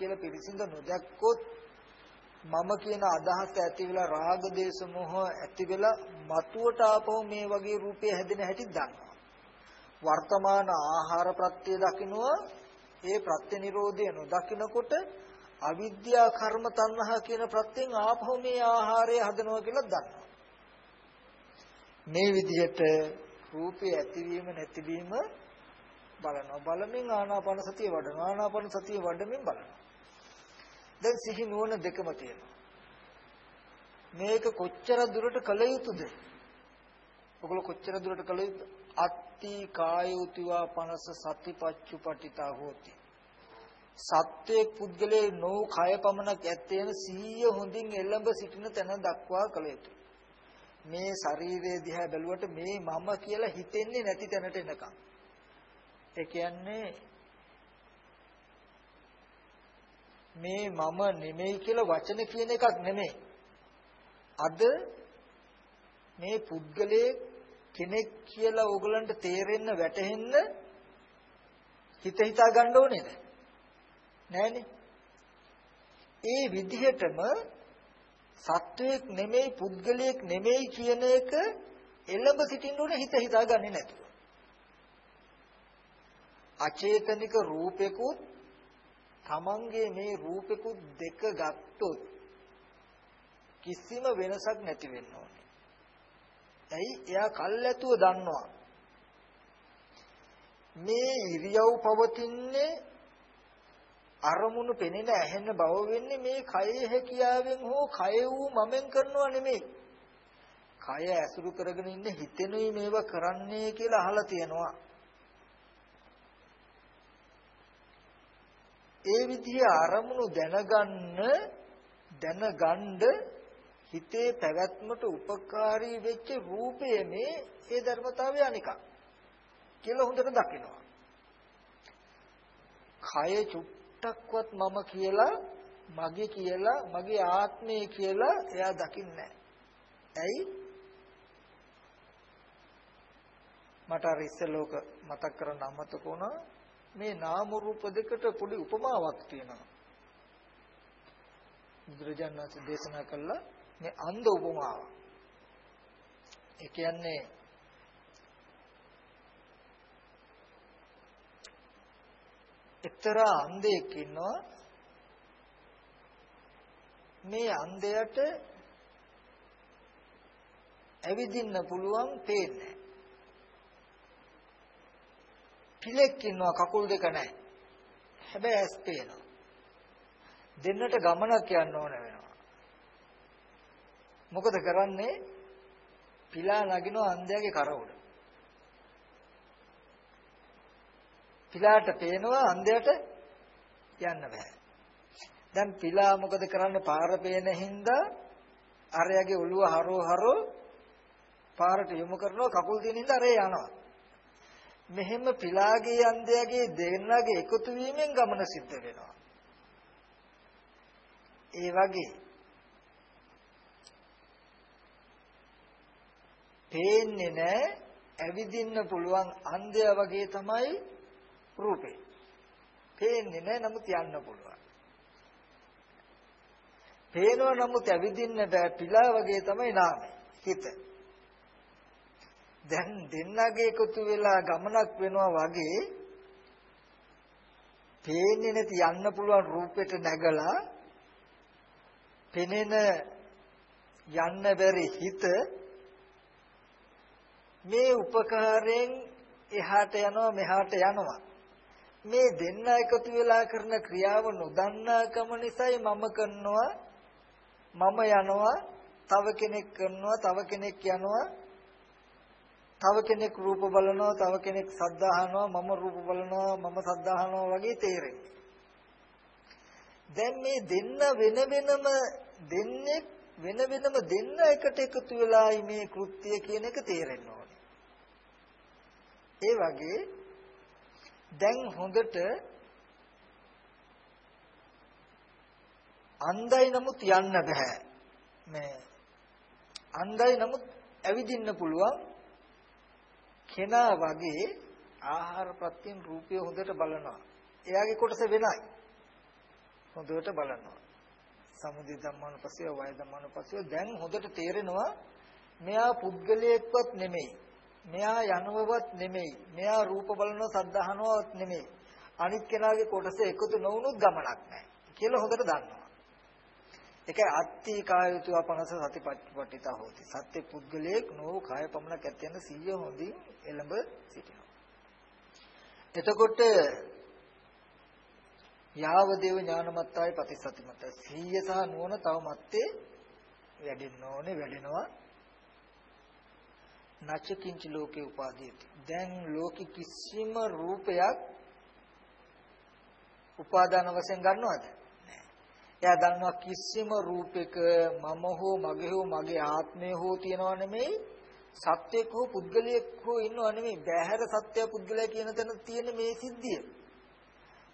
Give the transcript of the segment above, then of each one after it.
කියලා පිරිසිඳ නොදැක්කොත් මම කියන අදහස ඇති වෙලා රාග දේශ මොහ ඇති වෙලා මතුවට ආපහු මේ වගේ රූපේ හැදෙන හැටි දන්නවා. වර්තමාන ආහාර ප්‍රත්‍ය දකින්නවා ඒ ප්‍රත්‍ය නිරෝධය නොදකින්නකොට අවිද්‍යා කර්ම තණ්හා කියන ප්‍රත්‍යයෙන් ආපහු මේ ආහාරය හදනවා කියලා දන්නවා. මේ විදිහට රූපේ ඇතිවීම නැතිවීම බලනවා. බලමින් ආනාපාන සතිය වඩනවා. ආනාපාන සතිය වඩමින් බලනවා. දැන් සිහි නුවණ දෙකම තියෙනවා. මේක කොච්චර දුරට කළ යුතුද? ඔගොල්ලෝ කොච්චර දුරට කළ යුතුද? අත්ති කායෝතිවා පනස සතිපච්චුපටිතා හෝති. සත්වයේ පුද්ගලයේ නෝ කය පමණක් ඇත්තේන සිහිය හොඳින් එළඹ සිටින තැන දක්වා කළ යුතුයි. මේ ශරීරය දිහා බැලුවට මේ මම කියලා හිතෙන්නේ නැති තැනට එනකම්. ඒ කියන්නේ මේ මම නෙමෙයි කියලා වචන කියන එකක් නෙමෙයි. අද මේ පුද්ගලයේ කෙනෙක් කියලා ඕගලන්ට තේරෙන්න වැටහෙන්න හිත හිතා ගන්න ඕනේද? නෑනේ. ඒ විදිහටම සත්වයක් නෙමෙයි පුද්ගලයෙක් නෙමෙයි කියන එක එළඹ සිටින්න ඕනේ හිත හිතා ගන්නේ නැතුව. අචේතනික රූපෙකුත් තමන්ගේ මේ රූපෙකුත් දෙක ගත්තොත් කිසිම වෙනසක් නැති වෙන්න ඕනේ. ඇයි? එයා කල්ැතුව දන්නවා. මේ ඉරියව් පවතින්නේ අරමුණු පෙනෙන ඇහෙන බව වෙන්නේ මේ කයේ හැකියාවෙන් හෝ කය වූ මමෙන් කරනවා නෙමෙයි. කය ඇසුරු කරගෙන ඉන්න හිතෙනුයි මේවා කරන්නේ කියලා අහලා තියෙනවා. ඒ විදිහේ අරමුණු දැනගන්න දැනගන්න හිතේ පැවැත්මට උපකාරී වෙච්ච රූපය මේ ඒ ධර්මතාවය අනික කියලා හොඳට දකිනවා. කය චුට්ටක්වත් මම කියලා මගේ කියලා මගේ ආත්මය කියලා එයා දකින්නේ ඇයි? මට අර ඉස්සෙල්ලෝක මතක් කරන්න අමතක වුණා මේ නාම රූප දෙකට පොඩි උපමාවක් තියෙනවා. බුදුරජාණන් වහන්සේ දේශනා කළා මේ අන්ධ උපමාව. ඒ කියන්නේ එක්තරා අන්ධයෙක් ඉන්නවා මේ අන්ධයට ඇවිදින්න පුළුවන් පේන්නේ පිලෙක් ඉන්නවා කකුල් දෙක නැහැ. හැබැයි ඇස් පේනවා. දෙන්නට ගමනක් යන්න ඕන වෙනවා. මොකද කරන්නේ? පිලා නගිනවා අන්ධයාගේ කර උඩ. පිලාට පේනවා අන්ධයට යන්න බෑ. දැන් පිලා මොකද කරන්නේ පාර පේන හින්දා අරයාගේ ඔළුව හරෝ හරෝ පාරට යොමු කරනවා කකුල් තියෙන හින්දා අරේ යනවා. මෙහෙම පිලාගේ අන්ධයාගේ දෙන්නගේ එකතු වීමෙන් ගමන සිද්ධ වෙනවා. ඒ වගේ පේන්නේ නැහැ ඇවිදින්න පුළුවන් අන්ධයා වගේ තමයි රූපේ. පේන්නේ නැහැ නමුත් යන්න පුළුවන්. පේනවා නමුත් ඇවිදින්න බෑ පිලා වගේ තමයි නාමය. හිත. දැන් දෙන්නගේ එකතු වෙලා ගමනක් වෙනවා වගේ පේන්නේ නැති යන්න පුළුවන් රූපෙට නැගලා පෙනෙන යන්න බැරි හිත මේ උපකාරයෙන් එහාට යනවා මෙහාට යනවා. මේ දෙන්න එකතු වෙලා කරන ක්‍රියාව නොදන්නාකම නිසායි මම කරනවා මම යනවා තව කෙනෙක් කරනවා තව කෙනෙක් යනවා. තව කෙනෙක් රූප බලනවා තව කෙනෙක් සද්ද අහනවා මම රූප බලනවා මම සද්ද අහනවා වගේ තේරෙන්නේ දැන් මේ දෙන්න වෙන වෙනම දෙන්නේ වෙන වෙනම දෙන්න එකට එකතු වෙලායි මේ කෘත්‍ය කියන එක තේරෙන්න ඕනේ. ඒ වගේ දැන් හොඳට අන්ධයි නමුත් යන්න බෑ. මේ අන්ධයි නමුත් ඇවිදින්න පුළුවන්. කෙනා වගේ ආහාර ප්‍රත්‍යයෙන් රූපය හොඳට බලනවා. එයාගේ කොටස වෙනයි. හොඳට බලනවා. සමුදය ධම්මානුපස්සය වය ධම්මානුපස්සය දැන් හොඳට තේරෙනවා මෙයා පුද්ගලයෙක්වත් නෙමෙයි. මෙයා යනවවත් නෙමෙයි. මෙයා රූප බලනවා සද්ධාහනවත් නෙමෙයි. අනිත් කෙනාගේ කොටස එකතු නොවුනොත් ගමනක් නැහැ කියලා හොඳට දන්නවා. ඒකයි අත්ති කායුතු අපනස සතිපට්ඨිතා හොති. සත්‍ය පුද්ගලයෙක් නෝ කාය පමණක් ඇත්තෙන සිහිය හොඳින් එළඹ සිටිනවා. එතකොට යාව දේව ඥානමත්තායි ප්‍රතිසතිමත් සිහිය සහ නුවණ තව මැත්තේ වැඩෙන්න ඕනේ වැඩෙනවා නච කිංච ලෝකේ උපාදීති දැන් ලෝකෙ කිසිම රූපයක් උපාදාන වශයෙන් ගන්නවද එයා දන්නවා කිසිම රූපයක මම හෝ මගේ හෝ මගේ ආත්මය හෝ තියනව නෙමෙයි සත්‍යයක් හෝ පුද්ගලයෙක් හෝ ඉන්නව නෙමෙයි. බෑහැර සත්‍ය පුද්ගලයා කියන තැන තියෙන මේ සිද්ධිය.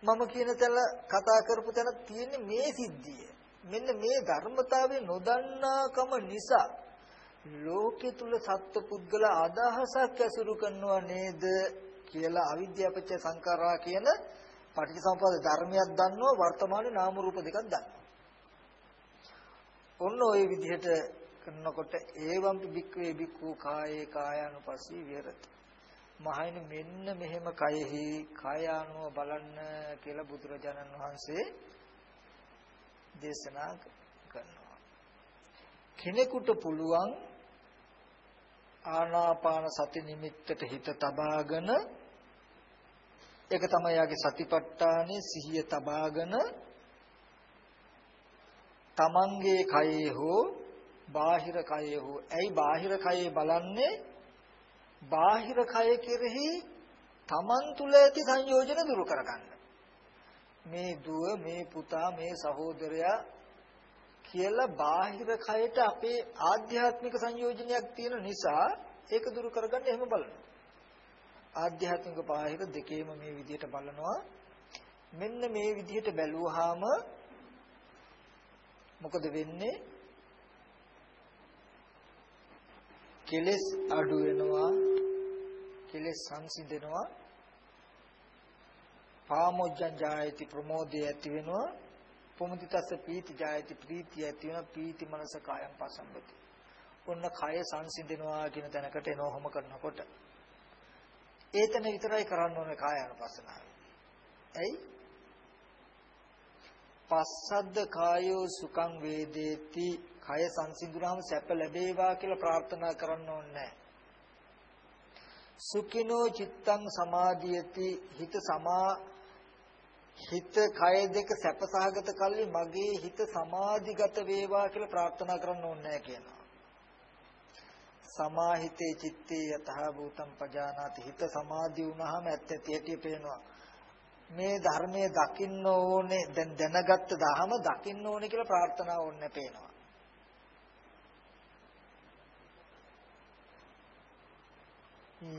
මම කියන තැන කතා කරපු තැන තියෙන මේ සිද්ධිය. මෙන්න මේ ධර්මතාවය නොදන්නාකම නිසා ලෝකෙ තුල සත්ත්ව පුද්ගල අදහසක් ඇසුරු කරනවා නේද කියලා අවිද්‍යාපච්ච සංකාරා කියන පටිච්චසමුප්පාද ධර්මයක් දන්නවා වර්තමානයේ නාම රූප දෙකක් දන්නවා. ඔන්න ওই විදිහට කරනකොට ඒවම් බික්වේ බිකු කායේ කායानुපස්සී විහෙරති. මහයින මෙන්න මෙහෙම කයෙහි කායානුව බලන්න කියලා බුදුරජාණන් වහන්සේ දේශනා කරනවා. කෙනෙකුට පුළුවන් ආනාපාන සති නිමිත්තට හිත තබාගෙන ඒක තමයි යාගේ සතිපට්ඨානයේ සිහිය තබාගෙන තමන්ගේ කයේ හෝ බාහිර කයේ හෝ. ඇයි බාහිර කයේ බලන්නේ? බාහිර කය කෙරෙහි තමන් තුල ඇති සංයෝජන දුරු කරගන්න. මේ දුව මේ පුතා මේ සහෝදරයා කියලා බාහිර කයට අපේ ආධ්‍යාත්මික සංයෝජනයක් තියෙන නිසා ඒක දුරු කරගන්න එහෙම බලනවා. ආධ්‍යාත්මික බාහිර දෙකේම මේ විදිහට බලනවා. මෙන්න මේ විදිහට බැලුවාම මොකද වෙන්නේ කෙලස් අඩු වෙනවා කෙලස් සංසිඳෙනවා පාමොජ්ජං ජායති ප්‍රමෝදය ඇති වෙනවා පොමුදිතස්ස පීති ජායති ප්‍රීතිය ඇති වෙනවා පීති මනස කායම් පසම්බති ඔන්න කය සංසිඳෙනවා කියන තැනකට එනවහම කරනකොට ඒතන විතරයි කරන්න ඕනේ කාය අනුපස්සනාව. ඇයි? පස්සද්ද කායෝ සුඛං වේදේති. කය සංසිඳුනහම සැප ලැබේවා කියලා ප්‍රාර්ථනා කරන්න ඕනේ සුඛිනෝ චිත්තං සමාධියති. හිත සමා හිත කය දෙක සැපසහගත කල්ලි මගේ හිත සමාධිගත වේවා කියලා ප්‍රාර්ථනා කරන්න ඕනේ කියනවා. සමාහිතේ චිත්තේ යතහ භූතම් පජානාති. හිත සමාධි වුණාම ඇත්ත ඇටි පේනවා. මේ ධර්මයේ දකින්න ඕනේ දැන් දැනගත්ත දහම දකින්න ඕනේ කියලා ප්‍රාර්ථනා ඕනේ පේනවා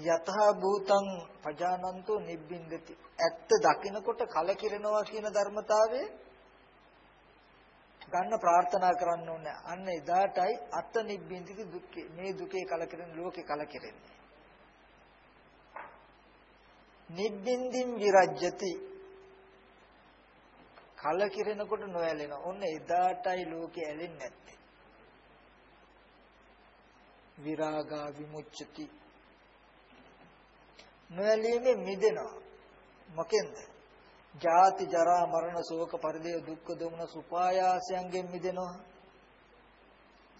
යතහ භූතං පජානන්තෝ නිබ්බින්දති ඇත්ත දකිනකොට කලකිරෙනවා කියන ධර්මතාවයේ ගන්න ප්‍රාර්ථනා කරන්න ඕනේ. අන්න එදාටයි අත නිබ්බින්දිති දුක්ඛේ. මේ දුකේ කලකිරෙන ලෝකේ කලකිරෙන්නේ. නිබ්බින්දින් විරජ්‍යති. කලකිරෙනකොට නොඇලෙන. ඔන්න එදාටයි ලෝකේ ඇලෙන්නේ නැත්තේ. විරාගා විමුච්ඡති. නොඇලීමේ මිදෙනවා. මොකෙන්ද? ජාති ජරා මරණ ශෝක පරිදේ දුක්ඛ දොමන සුපායාසයන්ගෙන් මිදෙනවා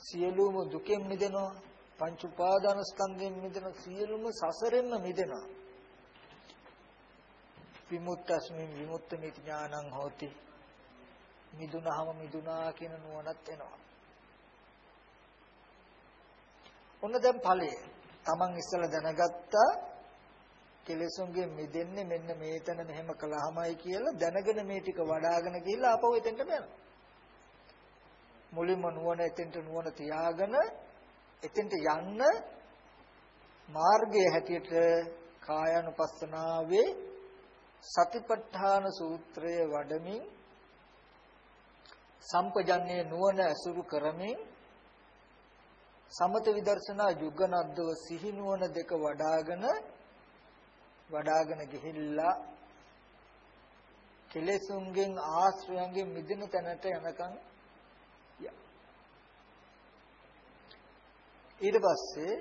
සියලුම දුකෙන් මිදෙනවා පංච උපාදාන ස්කන්ධයෙන් මිදෙන සියලුම සසරෙන්ම මිදෙනවා විමුක්තස්මින් විමුක්තමිති ඥානං හෝති. මිදුනහම මිදුනා කියන නුවණත් එනවා. ඔන්න දැන් ඵලය. Taman ඉස්සලා දැනගත්තා කෙලෙසුන්ගේ මිදෙන්නේ මෙන්න මේතන මෙහෙම කළාමයි කියලා දැනගෙන මේ ටික වඩ아가න ගිහිල්ලා ආපහු එතෙන්ට බැලන මුලින්ම නුවණ එතෙන්ට නුවණ තියාගෙන එතෙන්ට යන්න මාර්ගයේ හැටියට කායानुපස්සනාවේ සතිපට්ඨාන සූත්‍රය වඩමින් සම්පජන්නේ නුවණ ඇසුරු කරමින් සමත විදර්ශනා යුගනද්දව සිහි නුවණ දෙක වඩ아가න වඩාගෙන ගිහිල්ලා කෙලෙසුන්ගෙන් ආශ්‍රයන්ගෙන් මිදෙන තැනට යනකම් ඊට පස්සේ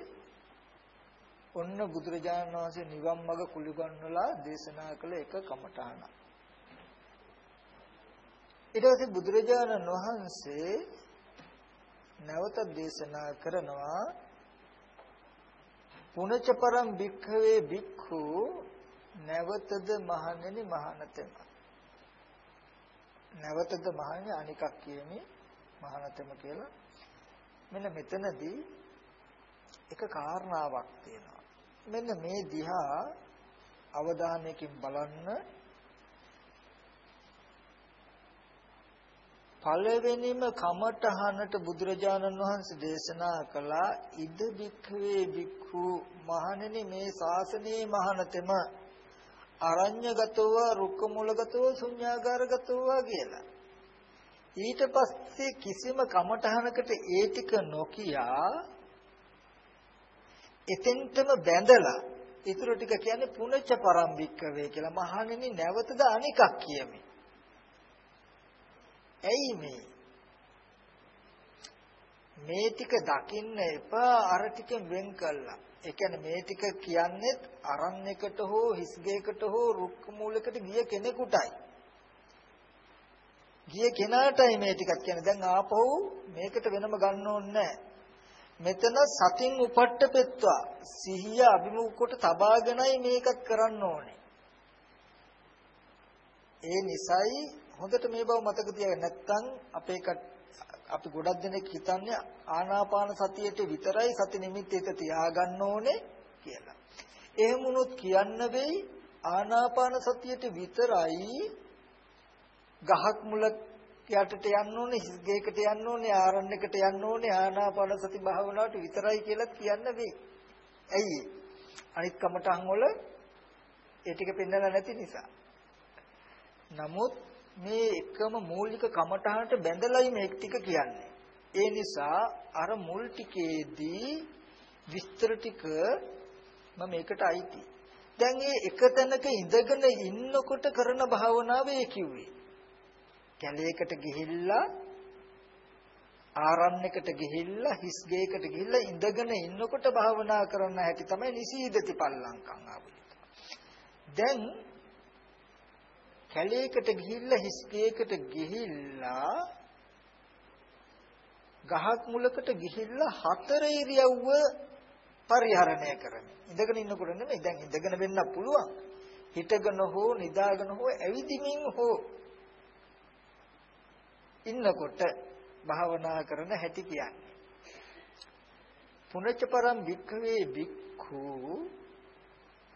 ඔන්න බුදුරජාණන් වහන්සේ නිවන් මඟ කුලිගන්වලා දේශනා කළ එක කමඨාන. ඊට පස්සේ බුදුරජාණන් වහන්සේ නැවත දේශනා කරනවා පුනච පරම් භික්ඛවේ භික්ඛු නැවතද මහණෙනි මහණතෙම නැවතද මහණෙනි අනිකක් කියමි මහණතෙම කියලා. මෙන්න මෙතනදී එක කාරණාවක් තියෙනවා. මෙන්න මේ දිහා අවධානයකින් බලන්න පළවෙනිම කමඨහනට බුදුරජාණන් වහන්සේ දේශනා කළා ඉද බික්ඛවේ බික්ඛු මහණෙනි මේ ශාසනයේ මහණතෙම අරඤ්‍යගතව රුක්කමූලගතව ශුඤ්ඤාගාරගතව කියලා. ඊට පස්සේ කිසිම කමඨහනකට ඒ ටික නොකියා එතෙන්ටම බැඳලා ඊටු ටික කියන්නේ පුනච්ච පරම්පික්කවේ කියලා මහණෙනි නැවතද අනිකක් කියමි ඇයි මේ? මේ ටික දකින්න එපා අර ටිකෙන් වෙන් කළා. ඒ කියන්නේ මේ ටික කියන්නේ අරණ්‍යකට හෝ හිස්ගේකට හෝ රුක්ක මූලයකට ගිය කෙනෙකුටයි. ගිය කෙනාටයි මේ ටිකක් කියන්නේ. දැන් ආපහු මේකට වෙනම ගන්න ඕනේ මෙතන සතින් උපට්ඨ පෙත්වා සිහිය අභිමුඛ කොට තබාගෙනයි මේකත් කරන්න ඕනේ. ඒ නිසයි හොඳට මේ බව මතක තියාගන්න නැත්නම් අපේ අපි ගොඩක් දෙනෙක් හිතන්නේ ආනාපාන සතියට විතරයි සති නිමිත්තේට තියාගන්න ඕනේ කියලා. එහෙම වුණොත් කියන්න වෙයි ආනාපාන සතියට විතරයි ගහක් මුල යටට යන්න ඕනේ හිස්ගේකට යන්න ඕනේ ආරණ්‍යකට යන්න ඕනේ ආනාපාන සති භාවනාවට විතරයි කියලා කියන්න වෙයි. ඇයි? අනිත් කමටහන් වල ඒ ටික පෙන්වලා නැති නිසා. නමුත් මේ එකම මූලික කමඨහනට බැඳලයි මේ ටික කියන්නේ. ඒ නිසා අර මුල් ටිකේදී විස්තර ටික මම මේකට අයිති. දැන් මේ එක තැනක ඉඳගෙන ඉන්නකොට කරන භාවනාව ඒ කිව්වේ. කැලේකට ගිහිල්ලා ආරණ්‍යකට ගිහිල්ලා හිස් ගේකට ගිහිල්ලා ඉඳගෙන ඉන්නකොට භාවනා කරන්න හැටි තමයි නිසීදති පල්ලංකම් ආපු. දැන් කැලේකට ගිහිල්ලා හිස්කේකට ගිහිල්ලා ගහක් මුලකට ගිහිල්ලා හතර ඉරියව්ව පරිහරණය කරන්නේ. ඉඳගෙන ඉන්නකොට නෙමෙයි දැන් ඉඳගෙන වෙන්න පුළුවන්. හිටගෙන හෝ නිදාගෙන හෝ ඇවිදිමින් හෝ ඉන්නකොට භාවනා කරන හැටි කියන්නේ. පුනච්ච පරම් භික්ඛවේ භික්ඛු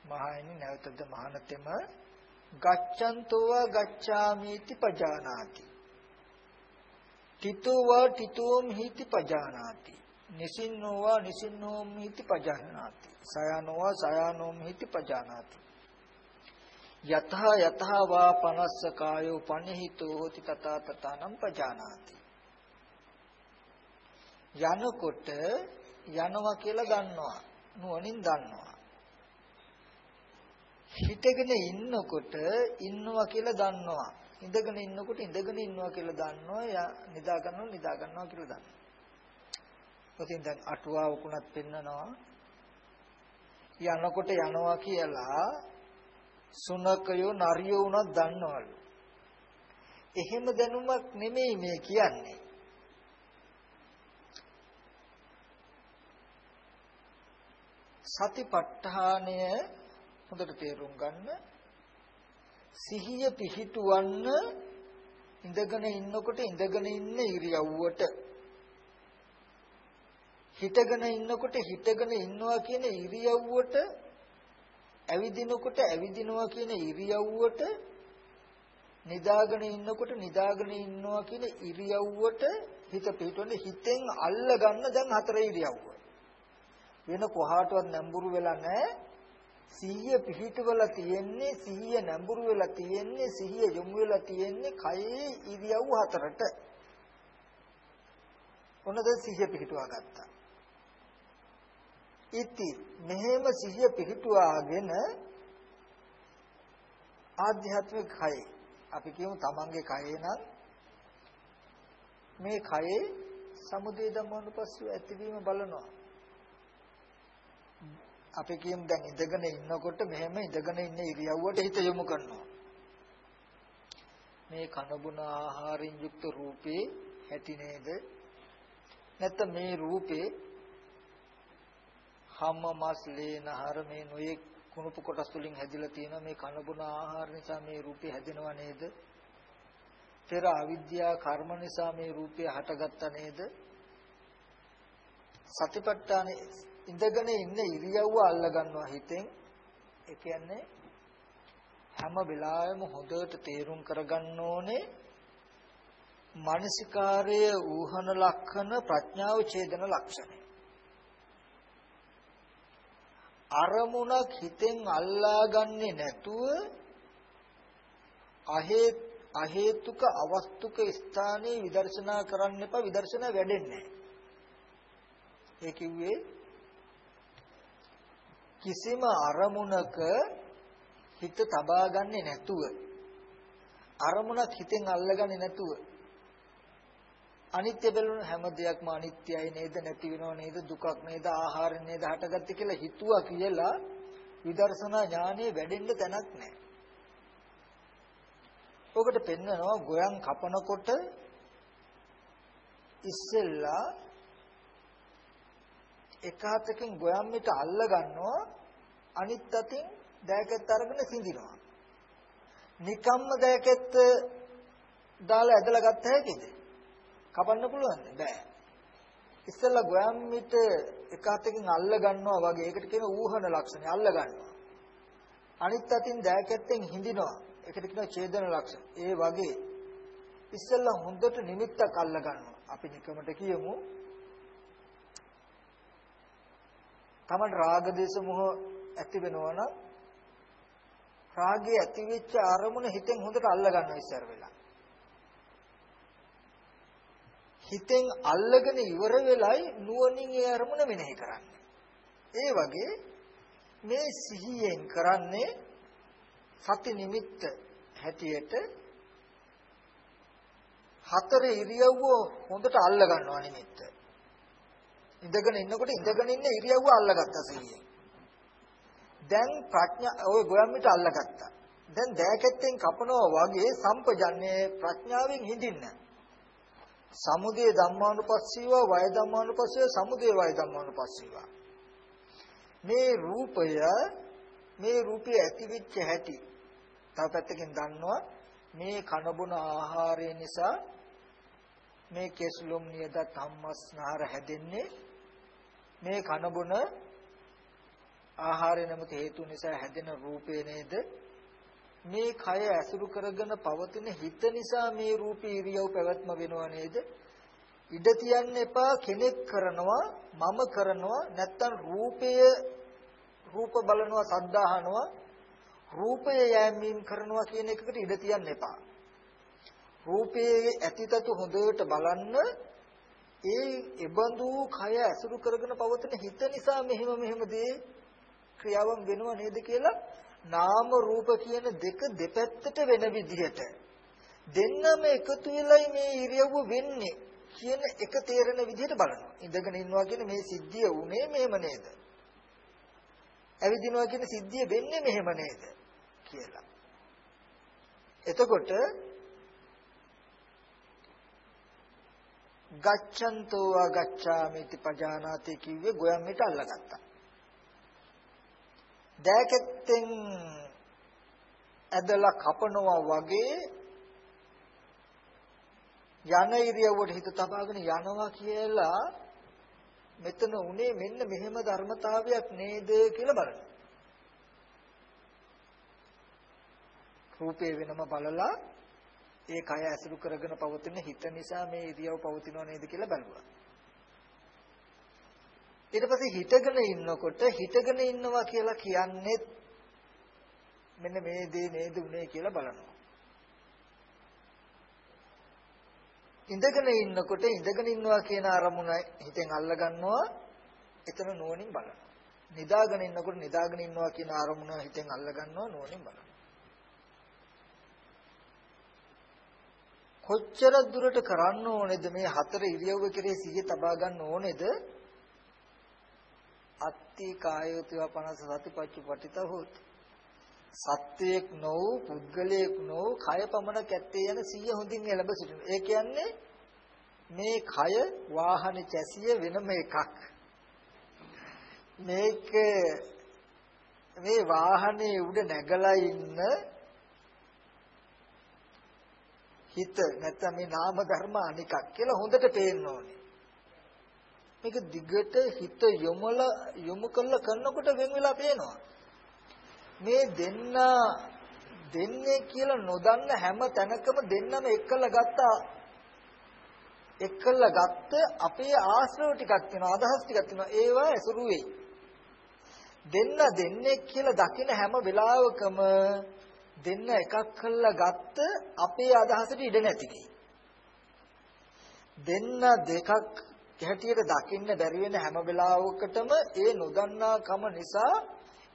මහණෙනි නැවතද මහානතෙම ගච්ඡන්තෝවා ගච්ඡාමීති පජානාති. තිතෝවා තිතෝම් හිති පජානාති. නිසින්නෝවා නිසින්නෝම් හිති පජානාති. සයනෝවා සයනෝම් හිති පජානාති. යතහ යතහ වා පනස්ස කායෝ පනිහිතෝ hoti තථා තථානම් පජානාති. යනකොට යනවා කියලා දන්නවා. නුවණින් දන්නවා. හිටගෙන ඉන්නකොට ඉන්නවා කියලා දන්නවා. ඉඳගෙන ඉන්නකොට ඉඳගෙන ඉන්නවා කියලා දන්නවා. නිදා ගන්නවා නිදා ගන්නවා කියලා දන්නවා. ඔතින් දැන් අටුවාවකුණත් පෙන්නනවා. යනකොට යනවා කියලා සුනකයෝ නරියෝ උනත් දන්නවලු. එහෙම දැනුමක් නෙමෙයි මේ කියන්නේ. සතිපට්ඨානය හොඳට තේරුම් ගන්න සිහිය පිහිටුවන්න ඉඳගෙන ඉන්නකොට ඉඳගෙන ඉන්න ඉරියව්වට හිටගෙන ඉන්නකොට හිටගෙන ඉන්නවා කියන ඉරියව්වට ඇවිදිනකොට ඇවිදිනවා කියන ඉරියව්වට නිදාගෙන ඉන්නකොට නිදාගෙන ඉන්නවා කියන ඉරියව්වට හිත පිටවන්න හිතෙන් අල්ල ගන්න දැන් හතර ඉරියව්ව වෙන කොහාටවත් නැඹුරු වෙලා නැහැ සිහිය පිහිටවලා තියෙන්නේ සිහිය නැඹුරු වෙලා තියෙන්නේ සිහිය යොමු වෙලා තියෙන්නේ කයේ ඉරියව් හතරට. ඔන්නද සිහිය පිහිටුවා ගත්තා. ඉති මෙහෙම සිහිය පිහිටුවාගෙන ආධ්‍යාත්මික කය අපි කියමු තමන්ගේ කයේ නම් මේ කයේ සමුදේ ධම්මානුපස්සීව ඇතිවීම බලනවා. අපි කියමු දැන් ඉඳගෙන ඉන්නකොට මෙහෙම ඉඳගෙන ඉන්න ඉරියව්වට හිත යොමු කරනවා. මේ කනබුන ආහාරයෙන් යුක්ත රූපේ ඇති නේද? නැත්නම් මේ රූපේ හම්ම මස් ලේ නහර මේ නොයේ කුණුපු කොටස් වලින් හැදිලා තියෙන මේ කනබුන ආහාර නිසා මේ රූපේ හැදෙනව නේද? පෙර අවිද්‍යා කර්ම නිසා මේ රූපය හටගත්තා නේද? සතිපට්ඨානේ ඉඳගෙන ඉන්න ඉරියව්ව අල්ල ගන්නවා හිතෙන්. ඒ කියන්නේ හැම වෙලාවෙම හොඳට තේරුම් කරගන්න ඕනේ මානසිකාර්ය ඌහන ලක්ෂණ ප්‍රඥාව ඡේදන ලක්ෂණය. අරමුණක් හිතෙන් අල්ලාගන්නේ නැතුව අහේ අහේතුක අවස්තුක ස්ථානයේ විදර්ශනා කරන්න එපා. විදර්ශනා වැඩෙන්නේ ඒ කිව්වේ කිසිම අරමුණක හිත තබා ගන්නේ නැතුව අරමුණක් හිතෙන් අල්ලගන්නේ නැතුව අනිත්‍ය බැලුන හැම දෙයක්ම අනිත්‍යයි නේද නැති වෙනව නේද දුකක් නේද ආහාර නේද හටගත්තේ කියලා හිතුවා කියලා විදර්ශනා ඥානෙ වැඩෙන්න තැනක් නැහැ. ඔකට පෙන්නනවා ගොයන් කපනකොට ඉස්සෙල්ලා එක අතකින් ගොයම් මිට අල්ල ගන්නවා අනිත් අතින් දෑකැත්ත අරගෙන සිඳිනවා. නිකම්ම දෑකැත්ත දාලා ඇදලා ගත්ත හැකිද? කපන්න පුළුවන්ද? බෑ. ඉස්සෙල්ලා ගොයම් මිට එක අතකින් අල්ල ගන්නවා වගේ ඒකට කියන ඌහන ලක්ෂණය අල්ල ගන්නවා. අනිත් අතින් දෑකැත්තෙන් හිඳිනවා. ඒකට කියනවා ඡේදන ලක්ෂණ. ඒ වගේ ඉස්සෙල්ලා හොඳට නිමිත්තක් අල්ල ගන්නවා. අපි නිකමට කියමු තමන් රාග දේශ මොහ ඇති වෙනවා නම් රාගය ඇති වෙච්ච අරමුණ හිතෙන් හොඳට අල්ල ගන්නවා ඉස්සර වෙලා. හිතෙන් අල්ලගෙන ඉවර වෙලයි නුවණින් ඒ අරමුණ මෙනෙහි කරන්නේ. ඒ වගේ මේ සිහියෙන් කරන්නේ සති නිමිත්ත හැටියට හතර ඉරියව්ව හොඳට අල්ල ගන්නවා නිමිත්ත. ඉඳගෙන ඉන්නකොට ඉඳගෙන ඉන්න ඉරියව්ව අල්ලගත්තා සිහියෙන්. දැන් ප්‍රඥා ඔය ගොයම්මිට අල්ලගත්තා. දැන් දෑකැත්තෙන් කපනවා වගේ සම්පජන්නේ ප්‍රඥාවෙන් හිඳින්න. සමුදය ධම්මානුපස්සීව වය ධම්මානුපස්සීව සමුදය වය ධම්මානුපස්සීව. මේ රූපය මේ රූපය ඇතිවෙච්ච හැටි තව පැත්තකින් දන්නවා. මේ කනබුන ආහාරය නිසා මේ කෙස්ලොම් නියද ධම්මස්නහර හැදෙන්නේ. මේ කනබුන ආහාරය නැමති හේතු නිසා හැදෙන රූපේ නේද? මේ කය ඇසුරු කරගෙන පවතින හිත නිසා මේ රූපී ඉරියව් පැවැත්ම වෙනව නේද ඉඩ තියන්න එපා කෙනෙක් කරනවා මම කරනවා නැත්තම් රූපය රූප බලනවා සද්ධාහනවා රූපය යෑමීම් කරනවා කියන එකකට ඉඩ තියන්න එපා. රූපයේ ඇතිතතු හොඳට බලන්න ඒ එබඳු කය ඇසුරු කරගෙන පවතින හිත නිසා මෙහෙම මෙහෙම දේ ක්‍රියාවන් වෙනව නේද කියලා නාම රූප කියන දෙක දෙපැත්තට වෙන විදිහට දෙන්නම එකතු වෙලයි මේ ඉරියව්ව වෙන්නේ කියන එක තේරෙන විදිහට බලනවා. ඉඳගෙන ඉන්නවා කියන මේ සිද්ධිය උනේ මෙහෙම නේද? ඇවිදිනවා කියන සිද්ධිය වෙන්නේ මෙහෙම නේද? කියලා. එතකොට ගච්ඡන්තෝ ආගච්ඡාමිති පජානාති කිව්වේ ගොයම් මිට අල්ලගත්තා. දෑකෙත්තෙන් ඇදලා කපනවා වගේ යන ඉරියව්වට හිත තබාගෙන යනවා කියලා මෙතන උනේ මෙන්න මෙහෙම ධර්මතාවයක් නේද කියලා බලන්න. රූපේ වෙනම බලලා ඒ කය ඇසුරු කරගෙන පවතින හිත නිසා මේ ඉරියව් පවතිනව නේද කියලා බලුවා. ඊට පස්සේ හිතගෙන ඉන්නකොට හිතගෙන ඉන්නවා කියලා කියන්නේ මෙන්න මේ දේ නේද උනේ කියලා බලනවා. ඉඳගෙන ඉන්නකොට ඉඳගෙන ඉන්නවා කියන අරමුණ හිතෙන් අල්ල ගන්නවා එතන නුවණින් බලනවා. නිදාගෙන ඉන්නකොට නිදාගෙන ඉන්නවා කියන අරමුණ හිතෙන් අල්ල ගන්නවා නුවණින් බලනවා. කොච්චර දුරට කරන්න ඕනේද මේ හතර ඉරියව්ව කෙරේ සිහිය තබා ගන්න ඕනේද අත්ති කායෝතිව 50 සතිපත්චුපටිත හොත් සත්වයක් නොවු පුද්ගලයෙක් නොවු කය පමණක් ඇත්තේ යන සිහිය හොඳින් එළඹ සිටිනවා ඒ කියන්නේ මේ කය වාහන චැසිය වෙනම එකක්. මේක මේ වාහනේ උඩ නැගලා ඉන්න හිත නැත්නම් මේ නාම ධර්ම අනිකක් කියලා හොඳට පේන්න ඕනේ. මේක දිගට හිත යොමල යොමු කළා කරනකොට වෙන් වෙලා පේනවා. මේ දෙන්න දෙන්නේ කියලා නොදන්න හැම තැනකම දෙන්නම එක්කලා ගත්තා එක්කලා ගත්ත අපේ ආශ්‍රව ටිකක් තියෙනවා අදහස් ටිකක් තියෙනවා ඒවා ඇසුරු වෙයි. දෙන්න දෙන්නේ කියලා දකින හැම වෙලාවකම දෙන්න එකක් කළා ගත්ත අපේ අදහසට ඉඩ නැති දෙන්න දෙකක් හැටියට දකින්න බැරි වෙන හැම වෙලාවකටම ඒ නොදන්නා කම නිසා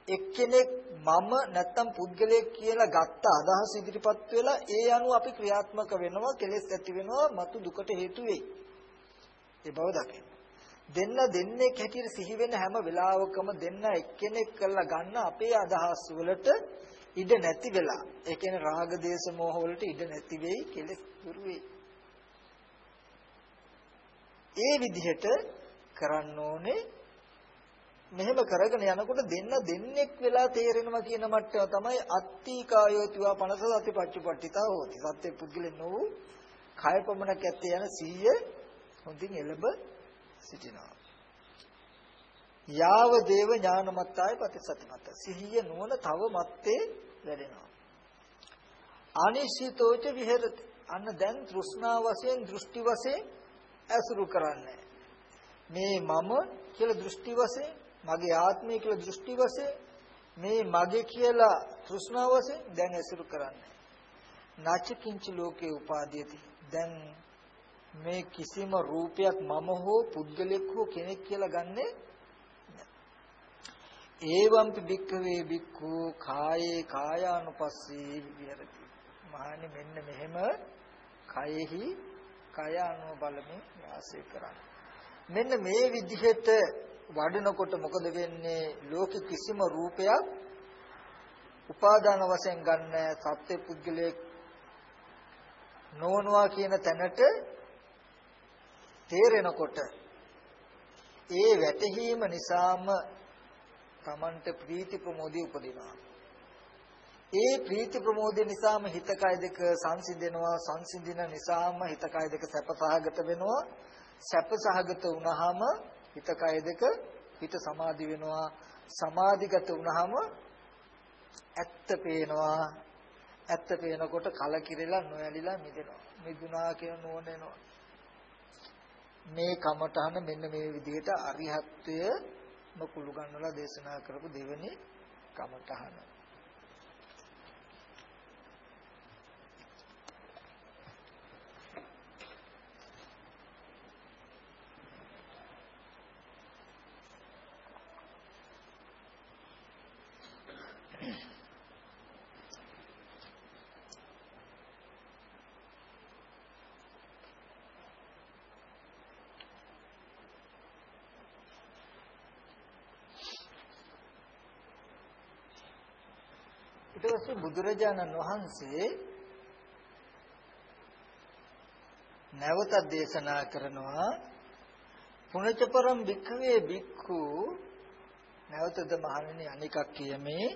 එක්කෙනෙක් මම නැත්තම් පුද්ගලයෙක් කියලා ගත්ත අදහස ඉදිරිපත් වෙලා ඒ අනුව අපි ක්‍රියාත්මක වෙනවා කෙලෙස් ඇති වෙනවා මතු දුකට හේතු වෙයි. ඒ බව දකින්න. දෙන්න දෙන්නේ හැටියට සිහි වෙන හැම වෙලාවකම දෙන්න එක්කෙනෙක් කරලා ගන්න අපේ අදහස් වලට ඉඩ නැති වෙලා ඒ කියන්නේ රාග දේශ මොහ වලට ඉඩ නැති වෙයි කෙලස් දුරු වෙයි ඒ විදිහට කරන්න ඕනේ මෙහෙම කරගෙන යනකොට දෙන්න දෙන්නෙක් වෙලා තේරෙනවා කියන මට්ටම තමයි අත්තිකායෝතිවා 50 සති පච්චපට්ඨිතා හොති සත්‍ය පුද්ගලෙන් නොවු කය පමණක් ඇත්තේ යන 100 හොඳින් එළඹ සිටිනවා යාව දේව ඥානමත්තාය ප්‍රතිසතිමත් සිහිය නුවණ තව මත්තේ වැඩෙනවා. අනිශ්චිතෝච විහෙරති. අන්න දැන් තෘෂ්ණා වශයෙන් දෘෂ්ටි වශයෙන් ඇසුරු කරන්නේ. මේ මම කියලා දෘෂ්ටි වශයෙන් මගේ ආත්මය කියලා දෘෂ්ටි වශයෙන් මේ මගේ කියලා තෘෂ්ණා වශයෙන් දැන් ඇසුරු කරන්නේ. නාචකින්ච ලෝකේ උපාදීයති. දැන් මේ කිසිම රූපයක් මම හෝ පුද්ගලෙක් හෝ කෙනෙක් කියලා ගන්නේ ඒවම්පි භික්ඛවේ භික්ඛු කායේ කායානුපස්සී විහෙරති. මහණනි මෙන්න මෙහෙම කයෙහි කය අනුව බලමින් වාසය කරන්න. මෙන්න මේ විදිහට වඩනකොට මොකද වෙන්නේ? ලෝකෙ කිසිම රූපයක් උපාදාන වශයෙන් ගන්න සත්‍ය පුද්ගලයෙක් නොවනවා කියන තැනට තේරෙනකොට ඒ වැටහීම නිසාම Tamanට ප්‍රීති ප්‍රමෝදය උපදිනවා. ඒ ප්‍රීති ප්‍රමෝදය නිසාම හිත කය දෙක සංසිඳෙනවා සංසිඳින නිසාම හිත කය දෙක සැපසහගත වෙනවා. සැපසහගත වුණාම හිත කය දෙක හිත සමාධි වෙනවා. සමාධිගත වුණාම ඇත්ත පේනවා. ඇත්ත පේනකොට කලකිරෙලා නොඇලිලා මිදෙනවා. මිදුණා කියන නෝන එනවා මේ කමඨහන මෙන්න මේ විදිහට අරිහත්ත්වය කුළු ගන්නලා දේශනා කරපු දෙවෙනි කමඨහන. පස්සේ බුදුරජාණන් වහන්සේ නැවත දේශනා කරනවා පුනචපරම් භික්ඛවේ භික්ඛු නැවතද මහණෙනි අනිකක් කියමේ.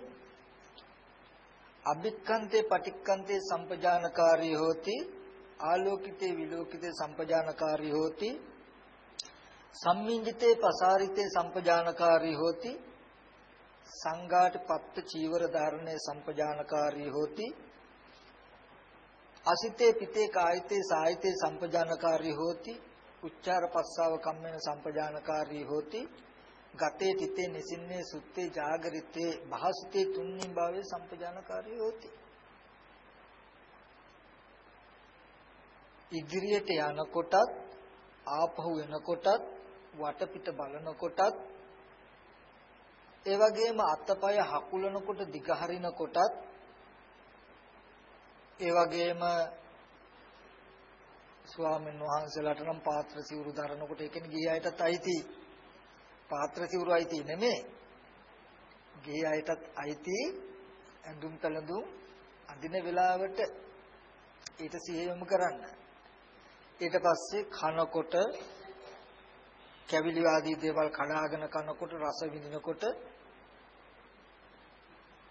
අභික්ඛන්තේ පටික්ඛන්තේ සම්පජානකාරී හෝති ආලෝකිතේ විලෝකිතේ සම්පජානකාරී හෝති සම්මිංජිතේ පසාරිතේ සම්පජානකාරී හෝති සංඝාට පත්ත චීවර ධාරණේ සම්පජානකාරී හෝති. අසිතේ පිතේ කායිතේ සායිතේ සම්පජානකාරී හෝති. උච්චාර පස්සාව කම්මෙන සම්පජානකාරී හෝති. ගතේ තිතේ නිසින්නේ සුත්තේ ජාගරිතේ භාසිතේ තුන්නින් භාවයේ සම්පජානකාරී හෝති. ඉදිරියට යනකොටත් ආපහු එනකොටත් වටපිට බලනකොටත් ඒ වගේම අතපය හකුලනකොට දිගහරිනකොටත් ඒ වගේම ස්වාමීන් වහන්සේලාට නම් පාත්‍ර සිවුරු දරනකොට ඒ කියන්නේ ගිහි අයටත් අයිති. පාත්‍ර සිවුරු අයිති නෙමෙයි. ගිහි අයටත් අයිති ඇඳුම් පැළඳුම් අඳින වෙලාවට ඊට සිහිය යොමු කරන්න. ඊට පස්සේ කනකොට කැවිලි ආදී දේවල් කඩාගෙන කනකොට රස විඳිනකොට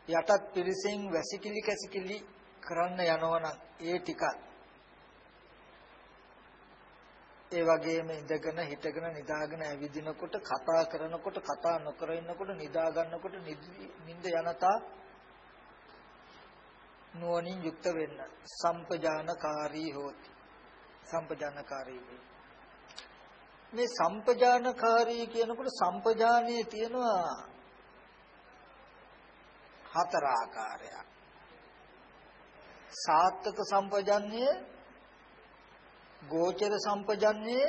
යටත් පිරිසෙන් වැසිකිලි කැසිකිලි කරන්න යනවනම් ඒ ටිකත්. ඒ වගේම ඉඳගෙන හිටගෙන නිදාගෙන ඇවිදිනකොට කතා කරනකොට කතා නොකර ඉන්නකොට නිදා ගන්නකොට නිින්ද යනතා නුවණින් යුක්ත වෙන්න. සම්පජානකාරී හෝති. සම්පජානකාරී වේ. මේ සම්පජානකාරී කියනකොට සම්පජානයේ තියෙනවා හතර ආකාරයක්. සාත්තක සම්පජන්ණය ගෝචර සම්පජන්ණය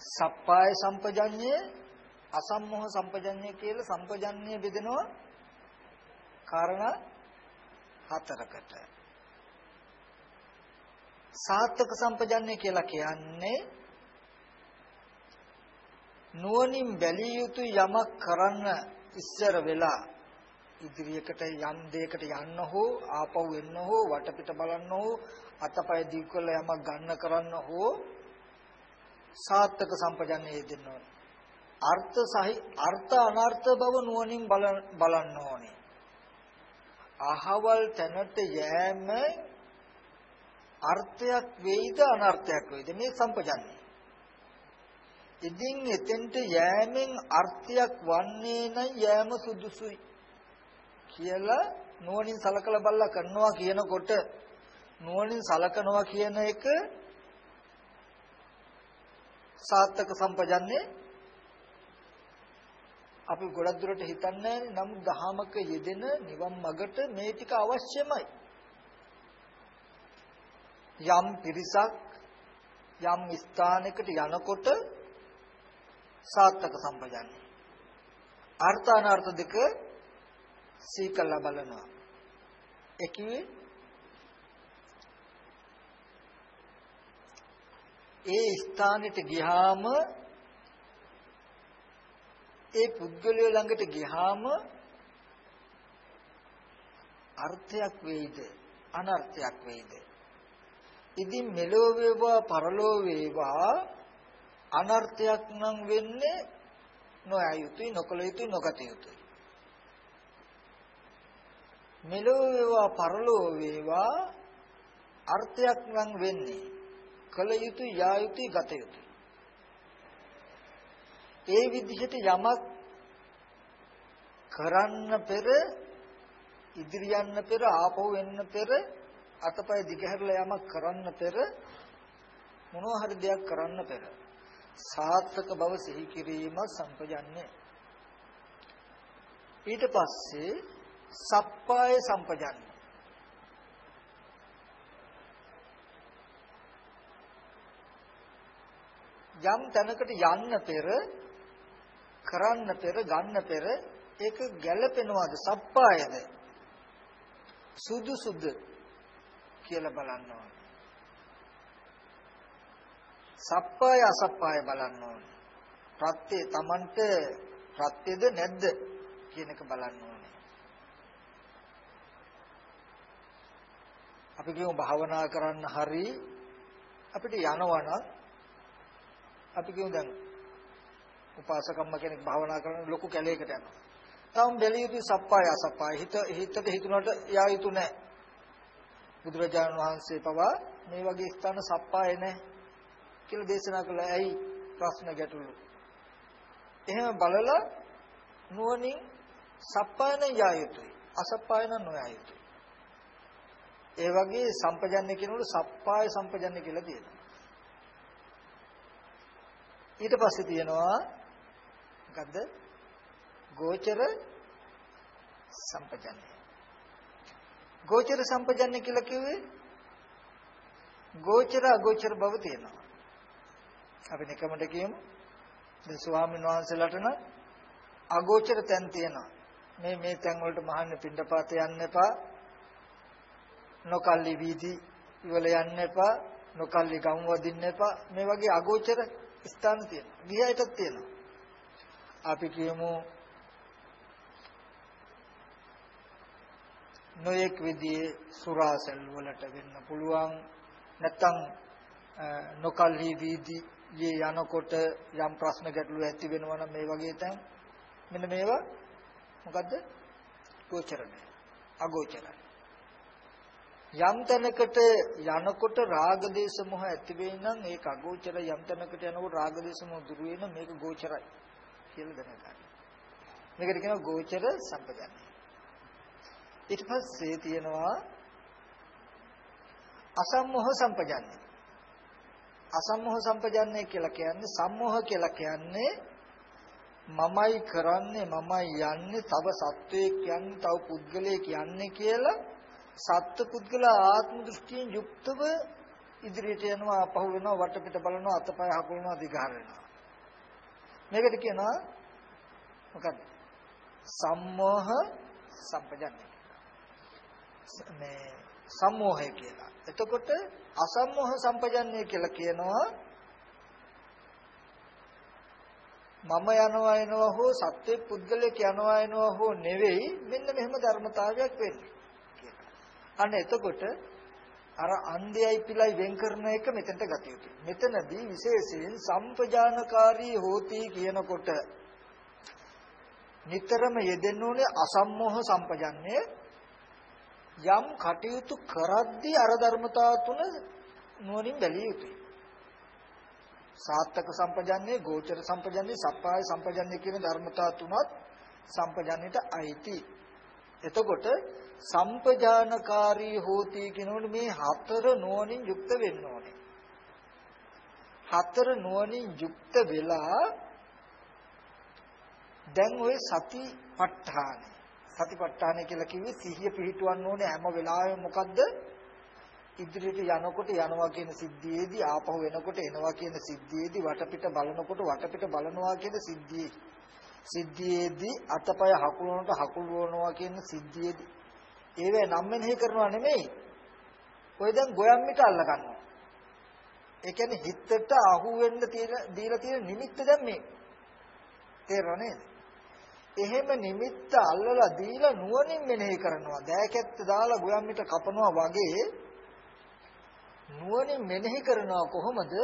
සප්පාය සම්පජන්ණය අසම්මෝහ සම්පජන්ණය කියලා සම්පජන්ණය බෙදෙනවා කාරණා හතරකට. සාත්තක සම්පජන්ණය කියලා කියන්නේ නුවණින් බැලිය යුතු යමක් කරන්න ඉස්සර වෙලා ඉදිරියකට යම් දෙයකට යන්න හෝ ආපහු එන්න හෝ වටපිට බලන්න හෝ අතපය දික් කරලා යමක් ගන්න කරන්න හෝ සාත්තක සම්පජන්ණය දෙන්න ඕනේ. අර්ථ සහි අර්ථ අනර්ථ බව නුවණින් බලන්න ඕනේ. අහවල් තැනට යෑම අර්ථයක් වෙයිද අනර්ථයක් වෙයිද මේ සම්පජන්ණය. ඉදින් එතෙන්ට යෑමෙන් අර්ථයක් වන්නේ නම් යෑම සුදුසුයි. කියලා නුවණින් සලකලා බලලා කරනවා කියනකොට නුවණින් සලකනවා කියන එක සාත්තක සම්පජන්නේ අපි ගොඩක් දුරට හිතන්නේ නම් දහමක යෙදෙන නිවන් මගට මේ ටික අවශ්‍යමයි. යම් පිරිසක් යම් ස්ථානයකට යනකොට සාත්තක සම්පජන්නේ. අර්ථ අනර්ථ දෙක සීකලා බලනවා. ඒ කිව්වේ ඒ ස්ථානෙට ගියාම ඒ පුද්ගලයා ළඟට ගියාම අර්ථයක් වෙයිද? අනර්ථයක් වෙයිද? ඉතින් මෙලෝ වේවා පරලෝ වේවා අනර්ථයක් නම් වෙන්නේ නොය යුතුයි නොකල යුතුයි නොගත යුතුයි. මෙලෝ වේවා පරලෝ වේවා අර්ථයක් නම් වෙන්නේ කල යුතු යා යුතු ගත යුතු ඒ විදිහට යමක් කරන්න පෙර ඉදිරි යන්න පෙර ආපහු එන්න පෙර අතපය දිගහැරලා යමක් කරන්න පෙර මොනවා හරි දෙයක් කරන්න පෙර සාර්ථක බව සිහි කිරීම සම්පජන්නේ. ඊට පස්සේ සප්පාය සම්පජන්න යම් තැනකට යන්න පෙර කරන්න පෙර ගන්න පෙර ඒක ගැළපෙනවද සප්පායද සුදුසුද කියලා බලන්න ඕනේ. සප්පාය අසප්පාය බලන්න ඕනේ. ප්‍රත්‍ය Tamanට ප්‍රත්‍යද නැද්ද කියන එක බලන්න ඕනේ. අපි කියමු භාවනා කරන්න හරි අපිට යනවනම් අපි කියමු දැන් උපාසකම්ම කෙනෙක් භාවනා කරන ලොකු කැලේකට යනවා. තාම බැලිය යුතු සප්පාය අසප්පාය හිත හිතට හිතුනට යා යුතු නැහැ. බුදුරජාණන් වහන්සේ පවා මේ වගේ ස්ථාන සප්පාය නැහැ කියලා දේශනා කළා. ඇයි ප්‍රශ්න ගැටලු. එහෙම බලලා නුවණින් සප්පාය නම් යා යුතුයි. අසප්පාය නම් නොයා යුතුයි. ඒ වගේ සම්පජන්‍ය කියනකොට සප්පාය සම්පජන්‍ය කියලා තියෙනවා. ඊට පස්සේ තියෙනවා මොකද්ද? ගෝචර සම්පජන්‍ය. ගෝචර සම්පජන්‍ය කියලා කිව්වේ ගෝචර අගෝචර බව තියෙනවා. අපි නිකමට කියමු. දැන් ස්වාමීන් වහන්සේලාට නම් අගෝචර තැන් තියෙනවා. මේ මේ තැන් වලට මහන්නේ පින්ඩපාත යන්න එපා නොකල්ලි වීදි වල යන්න එපා නොකල්ලි ගම් වදින්න එපා. මේ වගේ අගෝචර ස්ථාන තියෙනවා. ගියයටත් තියෙනවා. අපි කියමු නොයෙක් විදිහේ සුරාසල් වලට වෙන්න පුළුවන්. නැත්තම් නොකල්හි වීදියේ යනකොට යම් ප්‍රශ්න ගැටලු ඇති වෙනවා නම් මේ වගේ තැන් මෙන්න මේවා මොකද්ද? ගෝචරණය. අගෝචරයි. යම් තැනකට යනකොට රාග දේශ මොහ ඇති වෙයි නම් ඒක අගෝචර යම් තැනකට යනකොට රාග දේශ මොහ දුරු වෙන මේක ගෝචරයි කියලා දැනගන්න. මේකට කියනවා ගෝචර සම්පජන්‍ය. ඊට පස්සේ තියෙනවා අසම්මෝහ සම්පජන්‍ය. අසම්මෝහ සම්පජන්‍ය කියලා කියන්නේ සම්මෝහ කියලා කියන්නේ මමයි කරන්නේ මමයි යන්නේ තව සත්වයක් යන්නේ තව පුද්ගලයෙක් යන්නේ කියලා සත්ත්ව පුද්ගල ආත්ම දෘෂ්ටියෙන් යුක්තව ඉදිරියට යනවා අපහු වෙනවා වටපිට බලනවා අතපය හකුලනවා දිගහර වෙනවා මේකට කියනවා මොකද්ද සම්මෝහ සම්පජන්ණය මේ සම්මෝහය කියලා. එතකොට අසම්මෝහ සම්පජන්ණය කියලා කියනවා මම යනවා එනවා හෝ සත්‍ය පුද්ගලයෙක් යනවා එනවා හෝ නෙවෙයි මෙන්න මෙහෙම ධර්මතාවයක් වෙන්නේ. අන්න එතකොට අර අන්ධයයි පිළයි වෙන් කරන එක මෙතනට ගත යුතුයි. මෙතනදී විශේෂයෙන් සම්පජානකාරී හෝති කියනකොට නිතරම යෙදෙන්න ඕනේ අසම්මෝහ සම්පජන්නේ යම් කටයුතු කරද්දී අර ධර්මතා තුන නුවණින් බැලිය යුතුයි. සාත්තක සම්පජන්නේ, ගෝචර සම්පජන්නේ, සප්පාය සම්පජන්නේ කියන ධර්මතා තුනත් සම්පජන්නේට අයිති. එතකොට සම්පජානකාරී හෝති කියනකොට මේ හතර නුවණින් යුක්ත වෙන්න ඕනේ. හතර නුවණින් යුක්ත වෙලා දැන් ওই සතිපට්ඨාන. සතිපට්ඨාන කියලා කිව්වේ සිහිය පිහිටවන්න ඕනේ හැම වෙලාවෙම මොකද්ද? ඉදිරියට යනකොට යනවා කියන සිද්ධියේදී ආපහු එනකොට එනවා කියන සිද්ධියේදී වටපිට බලනකොට වටපිට බලනවා කියන සිද්ධියේ. සිද්ධියේදී අතපය හකුලනකොට හකුලවනවා කියන සිද්ධියේදී ඒවේ නම් මෙනෙහි කරනවා නෙමෙයි ඔය දැන් ගොයම් මිට අල්ල ගන්නවා ඒ කියන්නේ හිතට අහු වෙන්න තියෙන දීලා තියෙන නිමිත්ත දැන් මේ තේරෙනව නේද එහෙම නිමිත්ත අල්ලලා දීලා නුවණින් මෙනෙහි කරනවා. දෑකැත්ත දාලා ගොයම් මිට කපනවා වගේ නුවණින් මෙනෙහි කරනවා කොහොමද?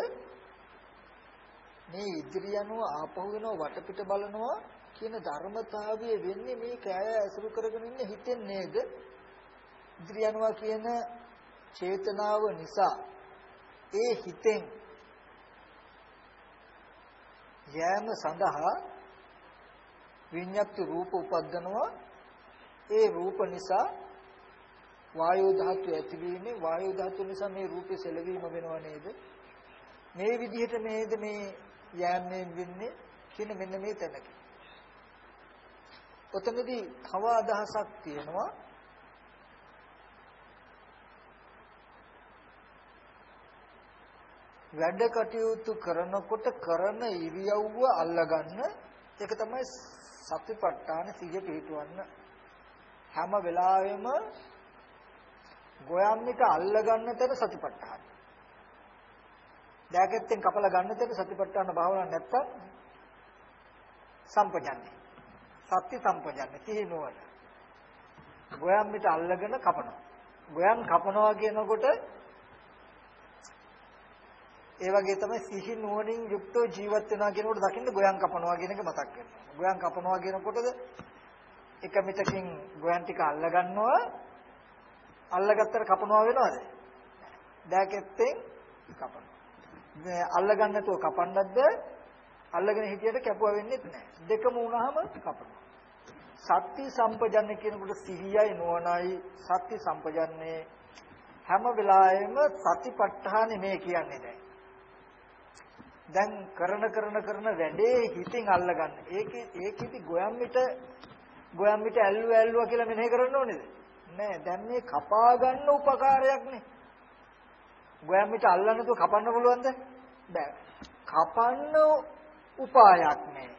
මේ ඉදිරිය යනවා ආපහු වෙනවා වටපිට බලනවා කියන ධර්මතාවය වෙන්නේ මේ කය ඇසුරු කරගෙන ඉන්න හිතෙන් නේද? ඉදිරිය යනවා කියන චේතනාව නිසා ඒ හිතෙන් යෑම සඳහා විඤ්ඤාති රූප උපද්දනවා. ඒ රූප නිසා වායෝ ධාතු ඇතිවීමේ වායෝ ධාතු නිසා මේ රූපේ සැලවීම වෙනව නේද? මේ විදිහට නේද මේ යෑමෙන් වෙන්නේ කියන මෙන්න මේ තැනක. ඔතනදී තව අදහසක් තියෙනවා. වැඩ කටයුතු කරනකොට කරන ඉරියව්ව අල්ලගන්න ඒක තමයි සතිපට්ඨාන සිහිය පිහිටවන්න හැම වෙලාවෙම ගොයම්මිට අල්ල ගන්න තැන සතිපට්ඨාන. දැකෙත්තෙන් කපලා ගන්න තැන සතිපට්ඨාන භාවනාවක් නැත්තම් සම්පජන්නේ. සත්‍ය සම්පජන්නේ සිහි නුවණ. ගොයම්මිට අල්ලගෙන කපනවා. ගොයම් කපනවා කියනකොට ඒ වගේ තමයි සිහි නුවණින් යුක්තව ජීවත් වෙනවා කියනකොට දකින්න ගොයන් කපනවා කියන එක මතක් වෙනවා. ගොයන් කපනවා කියනකොටද එක මිටකින් ගොයන් ටික අල්ල ගන්නවා අල්ලගත්තට කපනවා වෙනවද? දැකෙත්තෙන් කපනවා. මේ අල්ලගන්න නැතුව කපන්නත්ද අල්ලගෙන හිටියට කැපුවා වෙන්නේ නැහැ. දෙකම වුණාම කපනවා. සත්‍ය සම්පජන්‍ය කියනකොට සිහියයි නුවණයි සත්‍ය සම්පජන්නේ හැම වෙලාවෙම සතිපට්ඨානෙ මේ කියන්නේ දැන්. දැන් කරන කරන කරන වැඩේ හිතින් අල්ලගන්න. ඒකේ ඒකෙදි ගොයම්මිට ගොයම්මිට ඇල්ලුවා ඇල්ලුවා කියලා මෙනෙහි කරන්න ඕනේද? නෑ. දැන් මේ කපා ගන්න උපකාරයක් නේ. ගොයම්මිට අල්ලන්න තු කපන්න පුළුවන්ද? බෑ. කපන්න උපායක් නෑ.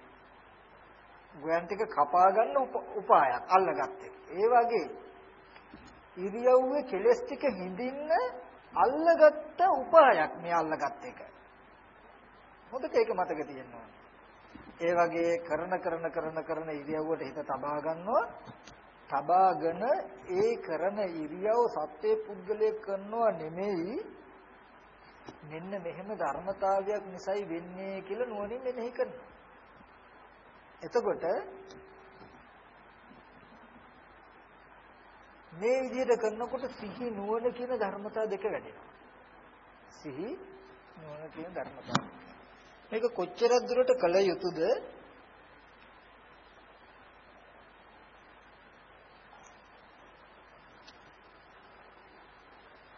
ගොයන් ටික කපා ගන්න උපායක් අල්ලගත්තේ. ඒ වගේ ඉරියව්වේ කෙලස් ටික හිඳින්න අල්ලගත්ත උපායක් මේ අල්ලගත් එක. හොඳට ඒක මතක තියෙන්න ඕනේ. ඒ වගේ කරන කරන කරන කරන ඉරියව්වට හිත තබා ගන්නවා. තබාගෙන ඒ කරන ඉරියව් සත්‍ය පුද්ගලයේ කරනවා නෙමෙයි මෙන්න මෙහෙම ධර්මතාවයක් නිසයි වෙන්නේ කියලා නුවණින් මෙනෙහි කරනවා. එතකොට මේ විදිහට කරනකොට සිහි නුවණ කියන ධර්මතා දෙක වැඩෙනවා. සිහි නුවණ කියන ධර්මතා. මේක කොච්චර දුරට කළ යුතුද?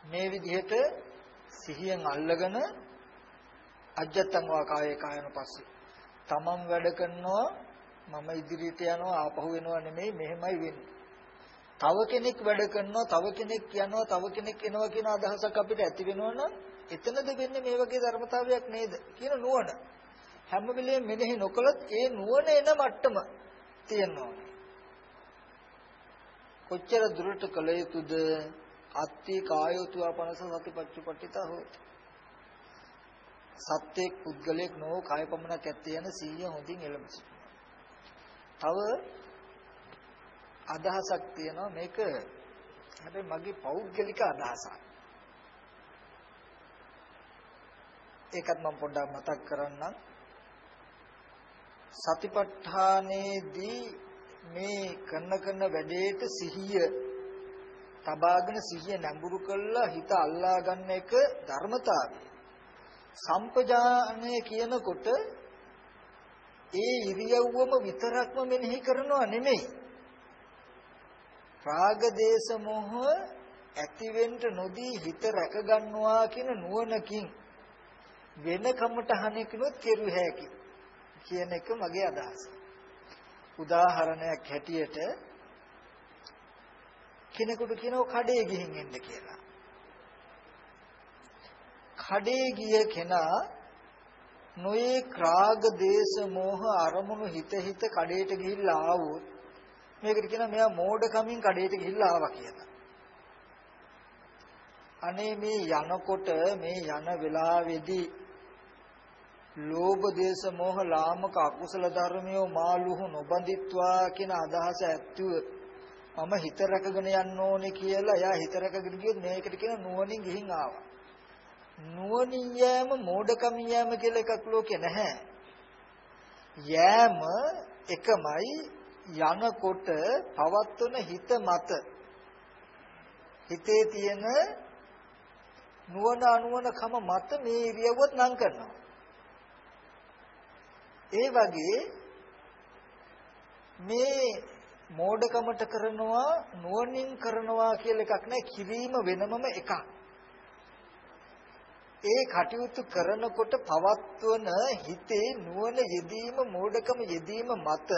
මේ විදිහට සිහියෙන් අල්ලගෙන අජත්තං වා කායේ කායන පස්සේ තමන් වැඩ කරනවා මම ඉදිරියට යනවා ආපහු වෙනවා නෙමෙයි මෙහෙමයි වෙන්නේ. තව කෙනෙක් වැඩ කරනවා තව කෙනෙක් යනවා තව කෙනෙක් එනවා කියන අදහසක් අපිට ඇති වෙනවනම් එතනද වෙන්නේ මේ වගේ ධර්මතාවයක් නේද කියන නුවණ. හැම වෙලෙම මෙනෙහි නොකළොත් ඒ නුවණ එන මට්ටම තියෙනවා. කොච්චර දුරට කළ යුතුද අත්ති කායෝතු අපනස සතිපත්චුපට්ඨිතා හොති. සත්‍යයක් පුද්ගලයක් නොව කාය පමණක් ඇත්තේ යන සීය හොඳින් එළඹ තව අදහසක් තියෙනවා මේක හැබැයි මගේ පෞද්ගලික අදහසක්. ඒකත් මම පොඩ්ඩක් මතක් කරන්නම්. සතිපට්ඨානයේදී මේ කරන කරන වැඩේට සිහිය තබාගෙන සිහිය නැඹුරු කළා හිත අල්ලා ගන්න එක ධර්මතාවය. සම්පජානය කියනකොට ඒ ඉරියව්වම විතරක්ම මෙනෙහි කරනවා නෙමෙයි. රාග දේශ මොහ ඇතිවෙන්න නොදී හිත රැක ගන්නවා කියන නුවණකින් වෙන කමටහනකිනුත් කෙරු හැකි කියන එක මගේ අදහස. උදාහරණයක් හැටියට කෙනෙකුට කියනවා කඩේ ගිහින් එන්න කියලා. කඩේ ගිය කෙනා නොයේ ක්‍රාග දේශ මෝහ අරමුණු හිත හිත කඩේට ගිහිල්ලා ආවොත් මේකට කියනවා මෙයා මෝඩකමින් කඩේට ගිහිල්ලා ආවා කියලා. අනේ මේ යනකොට මේ යන වෙලාවේදී ලෝභ දේශ මොහ ලාමක අකුසල ධර්මියෝ මාළුහු නොබඳිත්වා කියන අදහස ඇත්තුව මම හිත රැකගෙන යන්න ඕනේ කියලා එයා හිත රැකගෙන ගියොත් මේකට කියන නුවණින් ගිහින් ආවා. නුවණින් යෑම මෝඩකම් යෑම කියලා එකක් ලෝකේ නැහැ. යෑම එකමයි යනකොට පවත්වන හිත මත හිතේ තියෙන නුවණ අනුවණ කම මත මේ ඉරියව්වත් නම් කරනවා. ඒ වගේ මේ මෝඩකමට කරනවා නුවණින් කරනවා කියලා එකක් නැහැ කිරීම වෙනමම එකක්. ඒ කටයුතු කරනකොට පවත්වන හිතේ නුවණ යෙදීම මෝඩකම යෙදීම මත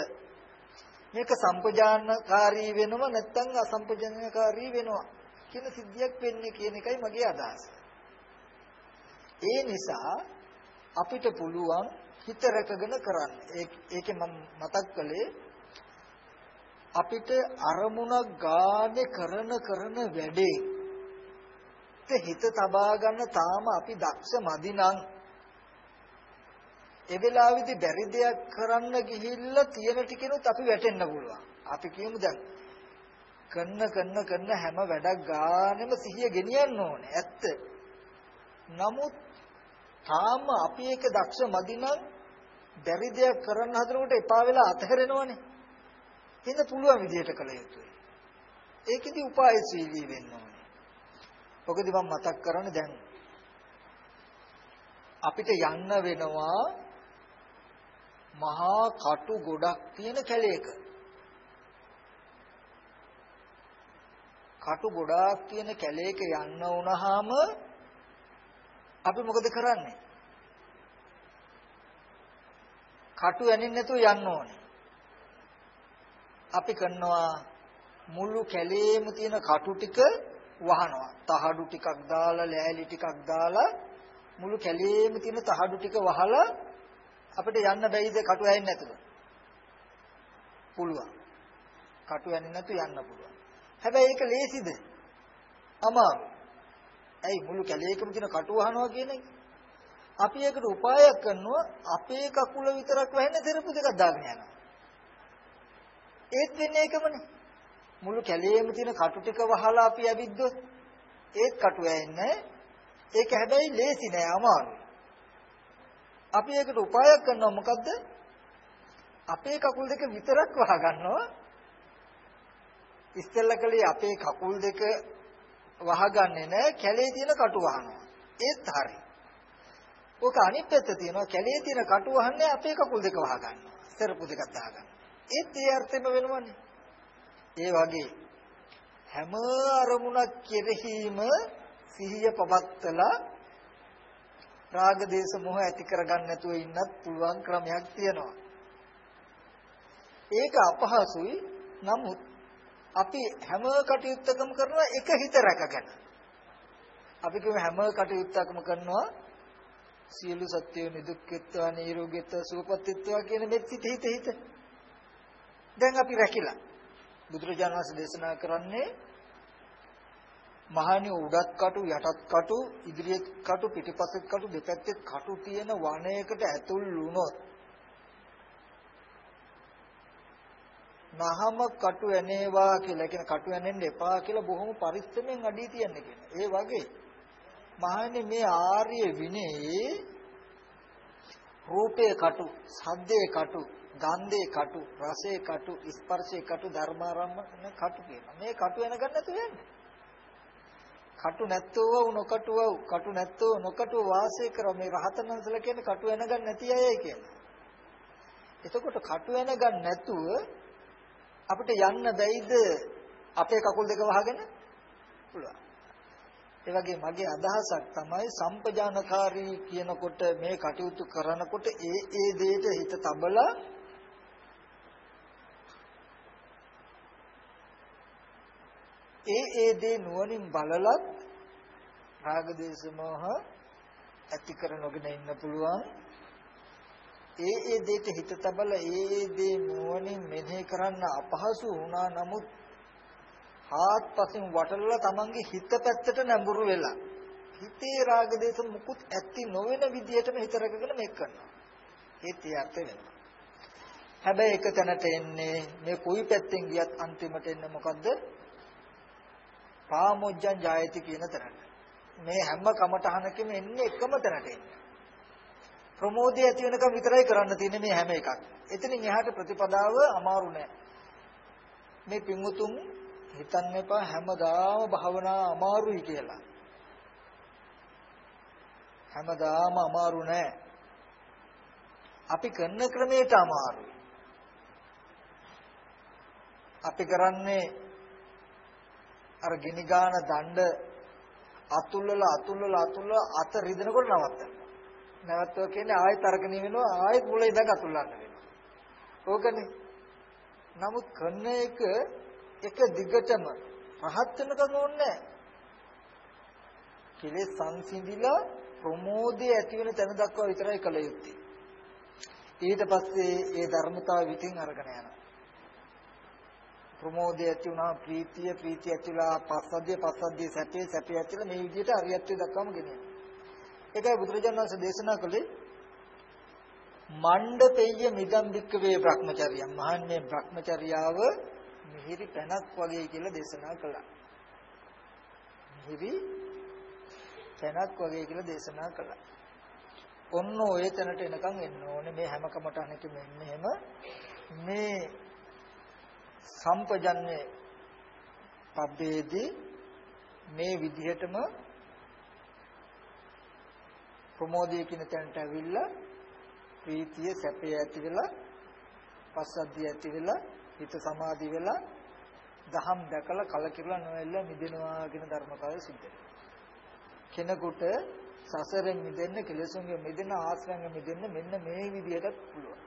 මේක සම්පජානකාරී වෙනව නැත්නම් අසම්පජානකාරී වෙනවා කියන සිද්ධියක් වෙන්නේ කියන එකයි මගේ අදහස. ඒ නිසා අපිට පුළුවන් හිත රැකගෙන කරන්න. ඒකේ මම මතක් කළේ අපිට අරමුණක් ගානේ කරන කරන වැඩේ හිත තබා ගන්න තාම අපි දක්ෂ මදි නම් ඒ වෙලාවේදී බැරි දෙයක් කරන්න ගිහිල්ලා තියෙන ටිකෙනුත් අපි වැටෙන්න පුළුවන්. අපි කියමු දැන් කරන කරන කරන හැම වැඩක් ගානෙම සිහිය ගෙනියන්න ඕනේ. ඇත්ත. නමුත් තාම අපි ඒක දක්ෂ මදි නම් බැරි දෙයක් කරන්න හදනකොට එපා වෙලා අතහැරෙනවනේ. හින්දා පුළුවන් විදිහට කළ යුතුයි. ඒකෙදි උපායශීලී වෙන්න ඕනේ. ඔකදී මම මතක් කරන්නේ දැන් අපිට යන්න වෙනවා මහා කටු ගොඩක් තියෙන කැලේක. කටු ගොඩාක් තියෙන කැලේක යන්න වුණාම අපි මොකද කරන්නේ? කටු ඇනින්න නැතුව යන්න ඕනේ. අපි කරනවා මුළු කැලේම තියෙන කටු ටික වහනවා. තහඩු ටිකක් දාලා ලෑලි ටිකක් දාලා මුළු කැලේම තියෙන තහඩු ටික වහලා අපිට යන්න බැයිද කටු ඇහෙන්නේ නැතුව? පුළුවන්. කටු ඇහෙන්නේ නැතුව යන්න පුළුවන්. හැබැයි ඒක ලේසිද? අමාරු. ඇයි මුළු කැලේකම තියෙන කටු වහනවා කියන එක? අපි ඒකට උපායක් කරනවා අපේ කකුල විතරක් වැහෙන තෙරපු දෙකක් දාගෙන යනවා. ඒත් වෙන්නේ ඒකමනේ. මුළු කැලේම තියෙන කටු ටික වහලා අපි ඇවිද්දොත් ඒත් කටු වැහෙන්නේ ඒක හැබැයි ලේසි නෑ අමාරුයි. අපි ඒකට උපායක් කරනවා මොකද්ද? අපේ කකුල් දෙක විතරක් වහ ගන්නවා. ඉස්සෙල්ලා කලේ අපේ කකුල් දෙක වහගන්නේ නැහැ කැලේ තියෙන කටු වහනවා. ඒත් හරි. ඕක අනිත් පැත්ත තියෙනවා කැලේ තියෙන කටු වහන්නේ අපේ කකුල් දෙක වහ ගන්නවා. සරපු දෙකක් දා ගන්න. ඒත් ඒ අර්ථෙම වෙනවනේ. ඒ වගේ හැම අරමුණක් කෙරෙහිම සිහිය පවත්තලා රාග දේශ මොහ ඇති කරගන්න නැතුව ඉන්නත් පුළුවන් ක්‍රමයක් තියෙනවා. ඒක අපහසුයි. නමුත් අපි හැම කටයුත්තකම කරන එක හිත රැකගෙන. අපි කියමු හැම කටයුත්තකම කරනවා සියලු සත්‍යෝ නිදුක්කත්වා නිරෝගීත්වා සුවපත්ත්වා කියන මෙත් හිත හිත හිත. දැන් අපි රැකිලා. බුදුරජාණන් වහන්සේ දේශනා කරන්නේ මහණි උඩත් කටු යටත් කටු ඉදිරියට කටු පිටිපස්සෙත් කටු දෙපැත්තෙත් කටු තියෙන වනයේකට ඇතුල් වුණොත් නහම කටු ඇනේවා කියලා කියන කටු ඇනෙන්න එපා කියලා බොහොම පරිස්සමෙන් අඩිය තියන්න කියන. ඒ වගේ මහන්නේ මේ ආර්ය විනේ රූපේ කටු, සද්දේ කටු, ගන්ධේ කටු, රසේ කටු, ස්පර්ශේ කටු, ධර්මාරම්මන කටු කියනවා. මේ කටු වෙන ගන්න නැතුව යන්නේ. කටු නැත්තෝ වූ නොකටුව වූ කටු නැත්තෝ නොකටුව වාසය කර මේ රහතන් වහන්සේලා කියන්නේ කටු වෙන ගන්න නැති අයයි කියලා. එතකොට කටු වෙන ගන්න නැතුව අපිට යන්න බැයිද අපේ කකුල් දෙක වහගෙන පුළුවන්. ඒ වගේ මගේ අදහසක් තමයි සම්පජානකාරී කියනකොට මේ කටයුතු කරනකොට ඒ ඒ දෙයට හිත තබලා ඒ ඒ දේ නුවණින් බලලත් රාග දේශ මොහ ඇති කර නොගෙන ඉන්න පුළුවන්. ඒ ඒ දෙයට හිත තබලා ඒ ඒ දේ නුවණින් මෙනෙහි කරන්න අපහසු වුණා නමුත් හාත්පසින් වටලලා තමන්ගේ හිත පැත්තට නැඹුරු වෙලා. හිතේ රාග දේශ මුකුත් ඇති නොවන විදියටම හිත රැකගෙන මේක කරනවා. ඒත් ඒ අර්ථය වෙනවා. හැබැයි එක තැනට එන්නේ මේ කොයි පැත්තෙන් ගියත් අන්තිමට එන්නේ මොකද්ද? පාමොජ්ජං ජායති කියන තැනට. මේ හැම කමටහනකම එන්නේ එකම තැනට එන්නේ. ප්‍රමෝදය ඇති වෙනකම් විතරයි කරන්න තියෙන්නේ මේ හැම එකක්. එතනින් එහාට ප්‍රතිපදාව අමාරු නෑ. මේ පිංගුතුන් හිතන්න එපා හැමදාම භාවනා අමාරුයි කියලා. හැමදාම අමාරු නෑ. අපි කරන ක්‍රමයට අමාරුයි. අපි කරන්නේ අර ගිනි ගාන දණ්ඩ අතුල්ලලා අතුල්ලලා අතුල්ලලා අත රිදෙනකොට නවත්තන. නැවතුව කියන්නේ ආයෙත් අරගෙන වෙනවා ආයෙත් මුල ඉඳන් අතුල්ලන්න වෙනවා. ඕකනේ. නමුත් කරන එක එක දිගටම රහත් වෙනකන් ඕනේ කෙලෙස් සංසිඳිලා ප්‍රමෝදය ඇති වෙන තැන දක්වා විතරයි කළ යුත්තේ. ඊට පස්සේ ඒ ධර්මතාව විතින් අරගෙන යනවා. ප්‍රමෝදය ඇති වුණා ප්‍රීතිය ප්‍රීතිය ඇතිලා පස්සද්ධිය පස්සද්ධිය සැපේ සැපේ ඇතිලා මේ විදිහට අරියත්වයට දක්වාම ගෙනියනවා. ඒකයි බුදුරජාණන් වහන්සේ දේශනා කළේ මණ්ඩපෙය්‍ය මිදම් වික්කවේ භ්‍රමචර්යම් මහන්නේ භ්‍රමචර්යාව මිහිරි පැනක් වගේ කියලා දේශනා කළා. මිහිරි පැනක් වගේ කියලා දේශනා කළා. ඔන්න ඔය තැනට එනකන් එන්න ඕනේ මේ හැම කමටහනකම එන්නේ එහෙම මේ සම්පජන්‍ය පබ්බේදී මේ විදිහටම ප්‍රමෝදය කියන තැනට ඇවිල්ලා ප්‍රීතිය සැපය ඇති වෙලා පස්සද්ධිය ඇති වෙලා හිත සමාධි වෙලා දහම් දැකලා කලකිරලා නොවෙල්ල මිදෙනවා කියන ධර්මතාවය සිද්ධ කෙනෙකුට සසරෙන් මිදෙන්න කෙලෙසුන්ගෙන් මිදෙන්න ආශ්‍රයෙන් මිදෙන්න මෙන්න මේ විදිහට පුළුවන්.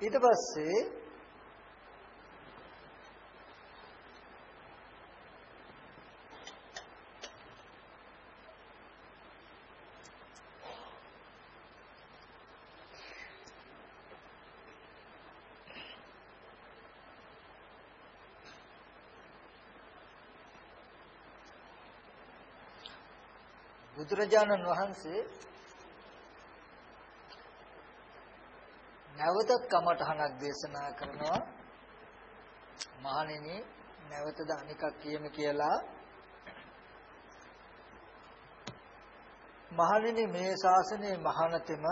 ඊට පස්සේ බුදුරජාණන් වහන්සේ නැවතත් කමඨහනක් දේශනා කරනවා. මහණෙනි නැවතද අනිකක් කියමු කියලා. මහණෙනි මේ ශාසනයේ මහානතෙම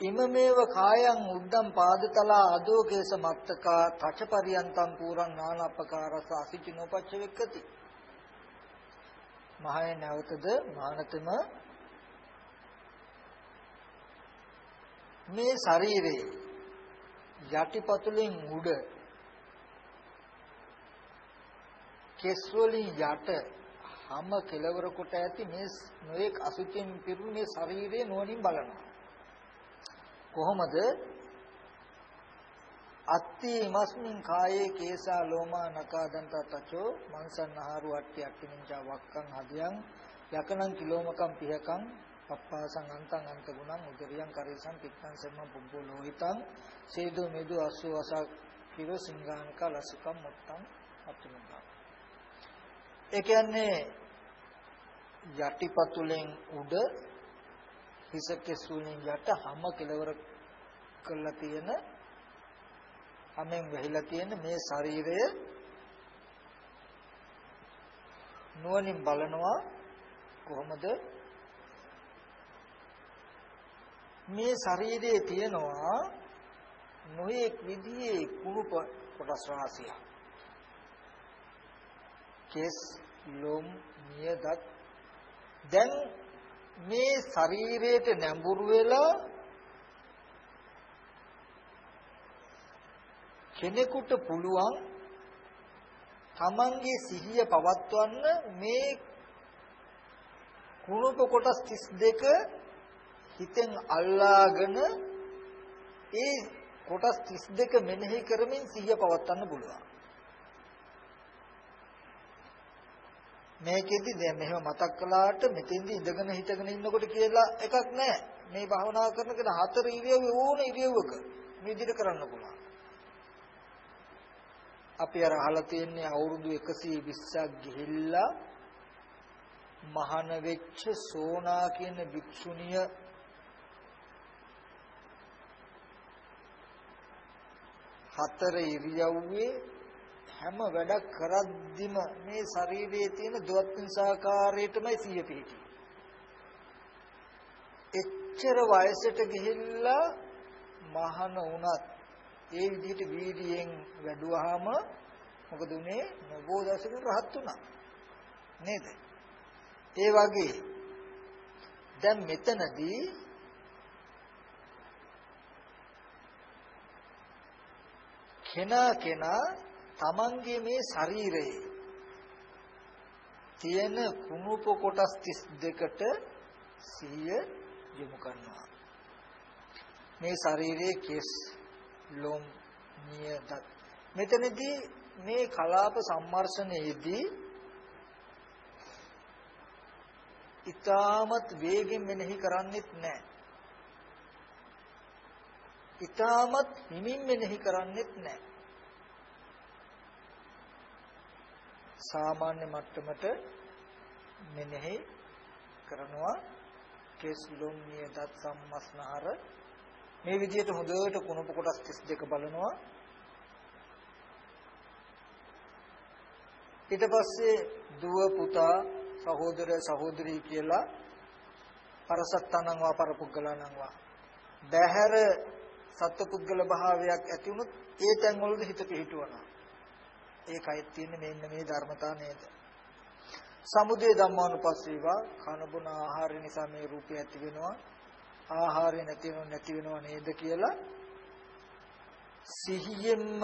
ඉමමේව කායං උද්දම් පාදතලා අදෝකේස මත්තකා තචපරියන්තම් පුරං නානපකාරස අසිචිනෝපච්ච වෙක්කති මහය නැවතද මහානතෙම මේ ශරීරයේ යටිපතුලෙන් උඩ කෙස් වලින් යට හැම කෙලවර කොට ඇති මේ නොඑක් අසුචින් පිරුණු මේ ශරීරයේ නුවණින් බලනවා. කොහොමද? අත්ති මස්මින් කායේ කේසා ලෝමා නකා දන්ත තචෝ මන්සන්නහරු අට්ටි අට්ටිමින්චා වක්කං හදියං යකනං කිලෝමකම් පිහකං පප්පාසං අන්තං අන්ත ගුණං උදරියං කරීසං පිත්තං සම්ම පුබ්බෝ ලෝහිතං සේදු මෙදු අස්සු වසක් කිරෝ සිංගානක ලසිකම් මුත්තං අත්තුමා ඒ කියන්නේ යටිපතුලෙන් උඩ හිස කෙසුලින් යට හැම කෙලවර කරලා තියෙන හැමෙන් වෙහිලා තියෙන මේ ශරීරය නුවණින් බලනවා කොහොමද? මේ ශරීරයේ තියෙනවා නොයෙක් විදිහේ කුණු කොටස් රාශියක්. කෙස් ලොම් නියදත් දැන් මේ ශරීරයට නැඹුරු වෙලා කෙනෙකුට පුළුවන් තමන්ගේ සිහිය පවත්වන්න මේ කුණප කොටස් 32 හිතෙන් අල්ලාගෙන ඒ කොටස් 32 මෙනෙහි කරමින් සිහිය පවත්වන්න පුළුවන්. මේකෙදි දැන් මෙහෙම මතක් කළාට මෙතෙන්දි ඉඳගෙන හිටගෙන ඉන්නකොට කියලා එකක් නැහැ. මේ භාවනා කරන කෙනා හතර ඉරියව්වේ ඕන ඉරියව්වක මේ විදිහට කරන්න පුළුවන්. අපි අර අහලා තියෙන්නේ අවුරුදු 120ක් ගිහිල්ලා මහාන වෙච්ච සෝනා කියන භික්ෂුණිය හතර ඉරියව්වේ හැම වැඩක් කරද්දිම මේ ශරීරයේ තියෙන දුවත්නිසාකාරයටමයි සිය පිහිටි. එච්චර වයසට ගිහිල්ලා මහාන වුණත් ඒ විදිහට වීර්යයෙන් වැඩුවාම මොකද උනේ? නබෝ දශක රහත් වුණා. නේද? ඒ වගේ. දැන් මෙතනදී කෙනා කෙනා තමන්ගේ මේ ශරීරයේ තියෙන කුණුප කොටස් 32ට සිහිය යොමු කරනවා. මේ ශරීරයේ කෙස් ලොම් නියදත් මෙතනදී මේ කලාප සම්මර්ෂණයේදී ඊටමත් වේගෙන් මෙනෙහි කරන්නෙත් නැහැ. ඊටමත් හිමින් මෙනෙහි කරන්නෙත් නැහැ. සාමාන්‍ය මට්ටමට මෙනෙහි කරනවා කෙස් ලොම් නියදත් සම්මස්නහර මේ විදිහට හොඳට කුණප කොටස් 32 බලනවා. ඊට පස්සේ දුව පුතා සහෝදර සහෝදරී කියලා පරසත්තනං වා පරපුග්ගලනං වා බහැර සත්පුද්ගල භාවයක් ඇති වුණොත් ඒ තැන් වලට හිත පිහිටවනවා. ඒකයි තියෙන්නේ මෙන්න මේ ධර්මතා නේද? සමුදේ ධම්මානුපස්සීවා කන බොන ආහාර නිසා මේ රූපය ඇති වෙනවා. ආහාරය නැති වෙනව නැති වෙනව නේද කියලා සිහියෙන්ම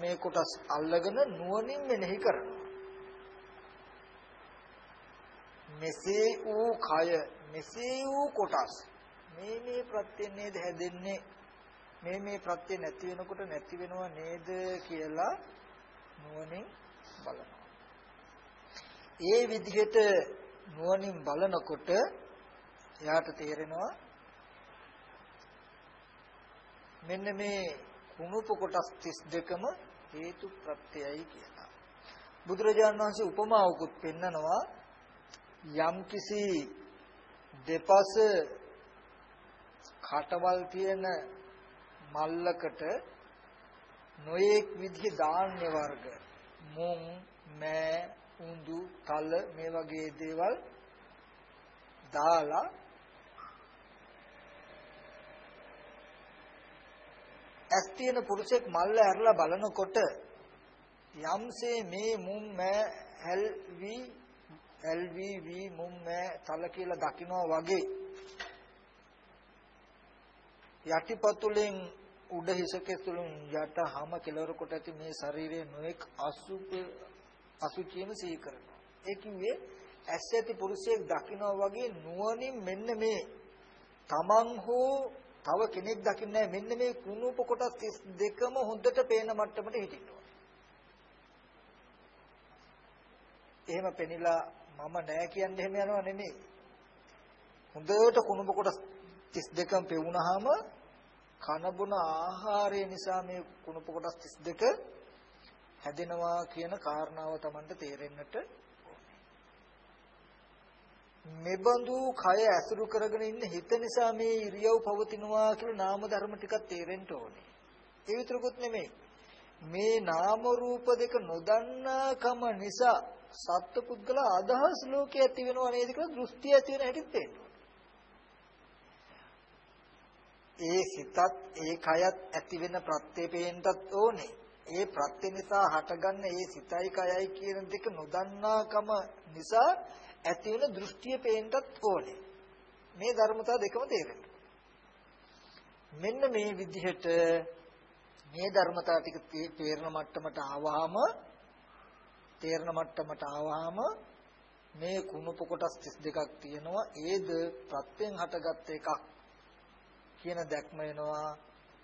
මේ කොටස් අල්ලගෙන නුවණින් මෙනෙහි කරනවා. මෙසේ වූ කය මෙසේ වූ කොටස් මේ මේ ප්‍රත්‍ය නේද හැදෙන්නේ මේ මේ ප්‍රත්‍ය නැති වෙනකොට නැති වෙනව නේද කියලා නුවණින් බලනවා. ඒ විදිහට නුවණින් බලනකොට එයාට තේරෙනවා මෙන්න මේ කුණුප කොටස් 32ම හේතු ප්‍රත්‍යයයි කියලා. බුදුරජාණන් වහන්සේ උපමාවකුත් පෙන්නනවා යම්කිසි දෙපස කටවල් තියෙන මල්ලකට නොයේක් විදිහේ ධාන්‍ය වර්ග මුං මෑ උඳු තල මේ වගේ දේවල් දාලා ඇස් තියෙන පුරුෂෙක් මල්ල ඇරලා බලනකොට යම්සේ මේ මුම් මෑ හැල්වි ඇල්වි වි මුම් මෑ තල කියලා දකිනවා වගේ යටිපතුලෙන් උඩ හිසකෙතුලුන් යට හැම කෙලවර කොට ඇති මේ ශරීරයේ නොඑක් අසුප අසුචියම සිහි කරනවා. ඒ කිව්වේ ඇස් ඇති පුරුෂයෙක් දකිනවා වගේ නුවණින් මෙන්න මේ තමන් හෝ තව කෙනෙක් දකින්නේ මෙන්න මේ කුණුප කොටස් 32ම හොඳට පේන මට්ටමට හිටිනවා. එහෙම පෙනිලා මම නෑ කියන්නේ එහෙම යනවා නෙමෙයි. හොඳට කුණුප කොටස් 32ම පෙවුනහම කන බොන ආහාරය නිසා මේ කුණප කොටස් 32 හැදෙනවා කියන කාරණාව Tamanට තේරෙන්නට මෙබඳු කය ඇසුරු කරගෙන ඉන්න හිත නිසා මේ ඉරියව් පවතිනවා කියලා නාම ධර්ම ටිකක් තේරෙන්න ඕනේ. ඒ විතරකුත් නෙමෙයි. මේ නාම රූප දෙක නොදන්නාකම නිසා සත්පුද්ගල අදහස් ලෝකයේ ඇති වෙනව නේද කියලා දෘෂ්ටි ඇති වෙන හැටි තේරෙනවා. ඒ සිතත් ඒ කයත් ඇති වෙන ප්‍රත්‍යපේන්ටත් ඕනේ. ඒ ප්‍රත්‍ය නිසා හටගන්න ඒ සිතයි කයයි කියන දෙක නොදන්නාකම නිසා ඇති වෙන දෘෂ්ටිය පේන්නත් ඕනේ. මේ ධර්මතා දෙකම තේරෙන්න. මෙන්න මේ විදිහට මේ ධර්මතා ටික තේරෙන මට්ටමට ආවහම තේරෙන මට්ටමට ආවහම මේ කුණුප කොටස් 32ක් තියෙනවා ඒද ප්‍රත්‍යයෙන් හටගත් එකක් කියන දැක්ම එනවා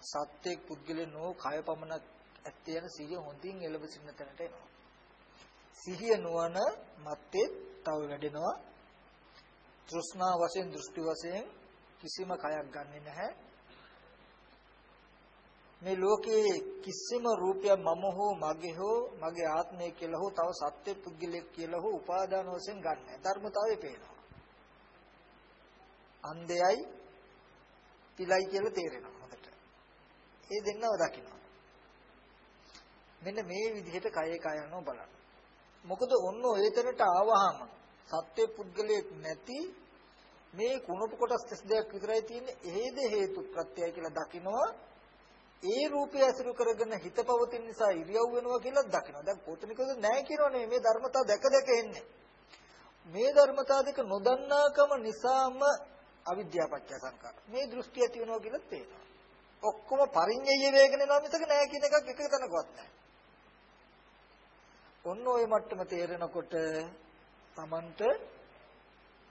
සත්‍යයක් පුද්ගලෙන් නෝ කය පමණක් ඇත්තේ යන සිහිය හොඳින් එළඹ සිටින තැනට එනවා සිහිය නුවණ මත්තේ තව වැඩෙනවා තෘෂ්ණා වශයෙන් දෘෂ්ටි වශයෙන් කිසිම කයක් ගන්නෙ නැහැ මේ ලෝකයේ කිසිම රූපයක් මම හෝ මගේ හෝ මගේ ආත්මය කියලා හෝ තව සත්‍ය පුද්ගලෙක් කියලා හෝ උපාදාන වශයෙන් ගන්න නැහැ ධර්මතාවය පේනවා අන්ධයයි පිළයි කියලා තේරෙනවා හොඳට. ඒ දෙන්නව දකිනවා. මෙන්න මේ විදිහට කයේ කය යනවා බලන්න. මොකද ඔන්න ඔයතරට ආවහම සත්‍ය පුද්ගලයෙක් නැති මේ කුණප කොටස් 32ක් විතරයි තියෙන්නේ. එහෙද හේතු ප්‍රත්‍යය කියලා දකිනවා. ඒ රූපය අසුරු කරගෙන හිත පවතින නිසා ඉරියව් වෙනවා කියලා දකිනවා. දැන් කොතනිකද නැහැ කියනවනේ මේ ධර්මතා දැක දැක එන්නේ. මේ ධර්මතා දෙක නොදන්නාකම නිසාම අවිද්‍යාව පත්‍ය සංකාර. මේ දෘෂ්ටි ඇති වෙනවා කියලා තේරෙනවා. ඔක්කොම පරිඤ්ඤය වේගන යනවා මිසක නෑ කියන එකක් එක තැනකවත් නෑ. ඔන්න ඔය මට්ටම තේරෙනකොට Tamanට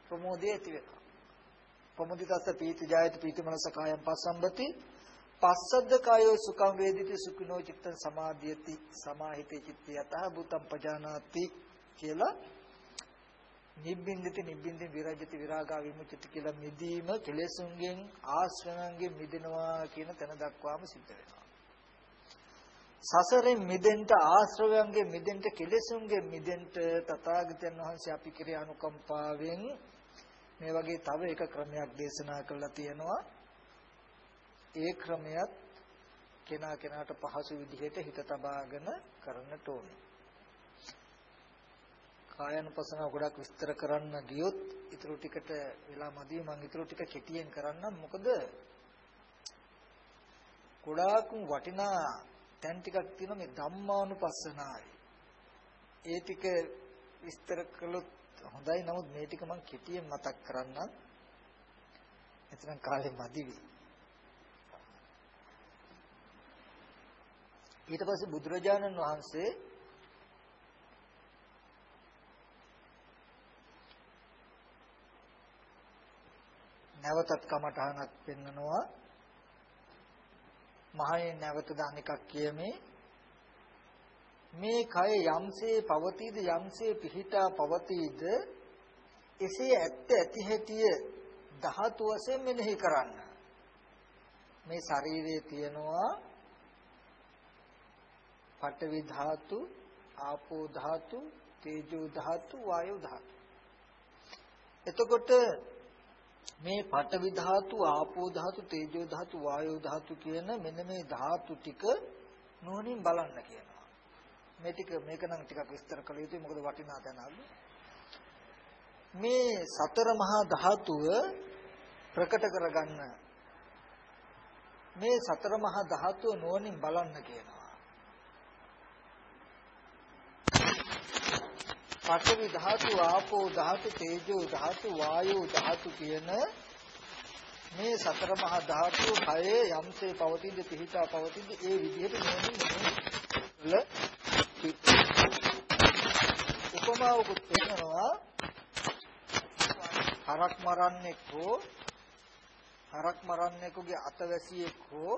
ප්‍රමෝදය ඇති වෙනවා. ප්‍රමුදිතස්ස පීති ජායති පීති මනස කායම් පස්සම්බති පස්සද්ද කායෝ සුඛං වේදිතේ සුඛිනෝ චිත්තං සමාධියති සමාහිතේ චිත්තය යතහ භූතං පජානාති කියලා නිබ්බින්දිත නිබ්බින්දින් විරජ්‍යති විරාගා විමුක්ති කියලා මිදීම කෙලෙසුන්ගෙන් ආශ්‍රවයන්ගෙන් මිදෙනවා කියන තැන දක්වාම සිද්ධ වෙනවා. සසරෙන් මිදෙන්න ආශ්‍රවයන්ගෙන් මිදෙන්න කෙලෙසුන්ගෙන් මිදෙන්න තථාගතයන් වහන්සේ අපි කෙරේ අනුකම්පාවෙන් මේ වගේ තව එක ක්‍රමයක් දේශනා කළා තියෙනවා. ඒ ක්‍රමයක් කෙනා කෙනාට පහසු විදිහට හිත තබාගෙන කරන්නට ඕනේ. කායानुපසනාව ගොඩක් විස්තර කරන්න ගියොත් ඊටු ටිකට වෙලා මදි මම ඊටු ටික කෙටියෙන් කරන්නම් මොකද ගොඩාක් වටිනා තැන් ටිකක් තියෙනවා මේ ධම්මානුපස්සනාවේ. ඒ ටික විස්තර කළොත් හොඳයි. නමුත් මේ ටික මම කෙටියෙන් මතක් කරන්නම්. එතන කාලෙ මදි වෙයි. ඊට පස්සේ බුදුරජාණන් වහන්සේ නැවතත් කමඨහනක් පෙන්නනවා. මහණෙනි නැවත දාන එකක් කියමේ. මේ කය යම්සේ පවතීද යම්සේ පිහිටා පවතීද එසේ ඇත්ත ඇති හැටිය ධාතු වශයෙන් මෙනෙහි කරන්න. මේ ශරීරයේ තියෙනවා පඨවි ධාතු ආපෝ ධාතු තේජෝ ධාතු වායෝ ධාතු. එතකොට මේ පඨවි ධාතු, ආපෝ ධාතු, තේජෝ ධාතු, වායෝ ධාතු කියන මෙන්න මේ ධාතු ටික නුවණින් බලන්න කියනවා. මේ ටික මේක නම් ටිකක් විස්තර කළ යුතුයි මොකද වටිනා තැනක්. මේ සතර මහා ධාතුව ප්‍රකට කරගන්න මේ සතර මහා ධාතුව නුවණින් බලන්න කියනවා. පඨවි ධාතු, ආපෝ ධාතු, තේජෝ ධාතු, වායෝ ධාතු කියන මේ සතර මහා ධාතු හයේ යම්සේ පවතින පිහිටා පවතින ඒ විදිහට නුවණින් උපමාවකුත් වෙනවා. හරක් මරන්නෙක් හෝ හරක් මරන්නෙකුගේ අතවැසියෙක් හෝ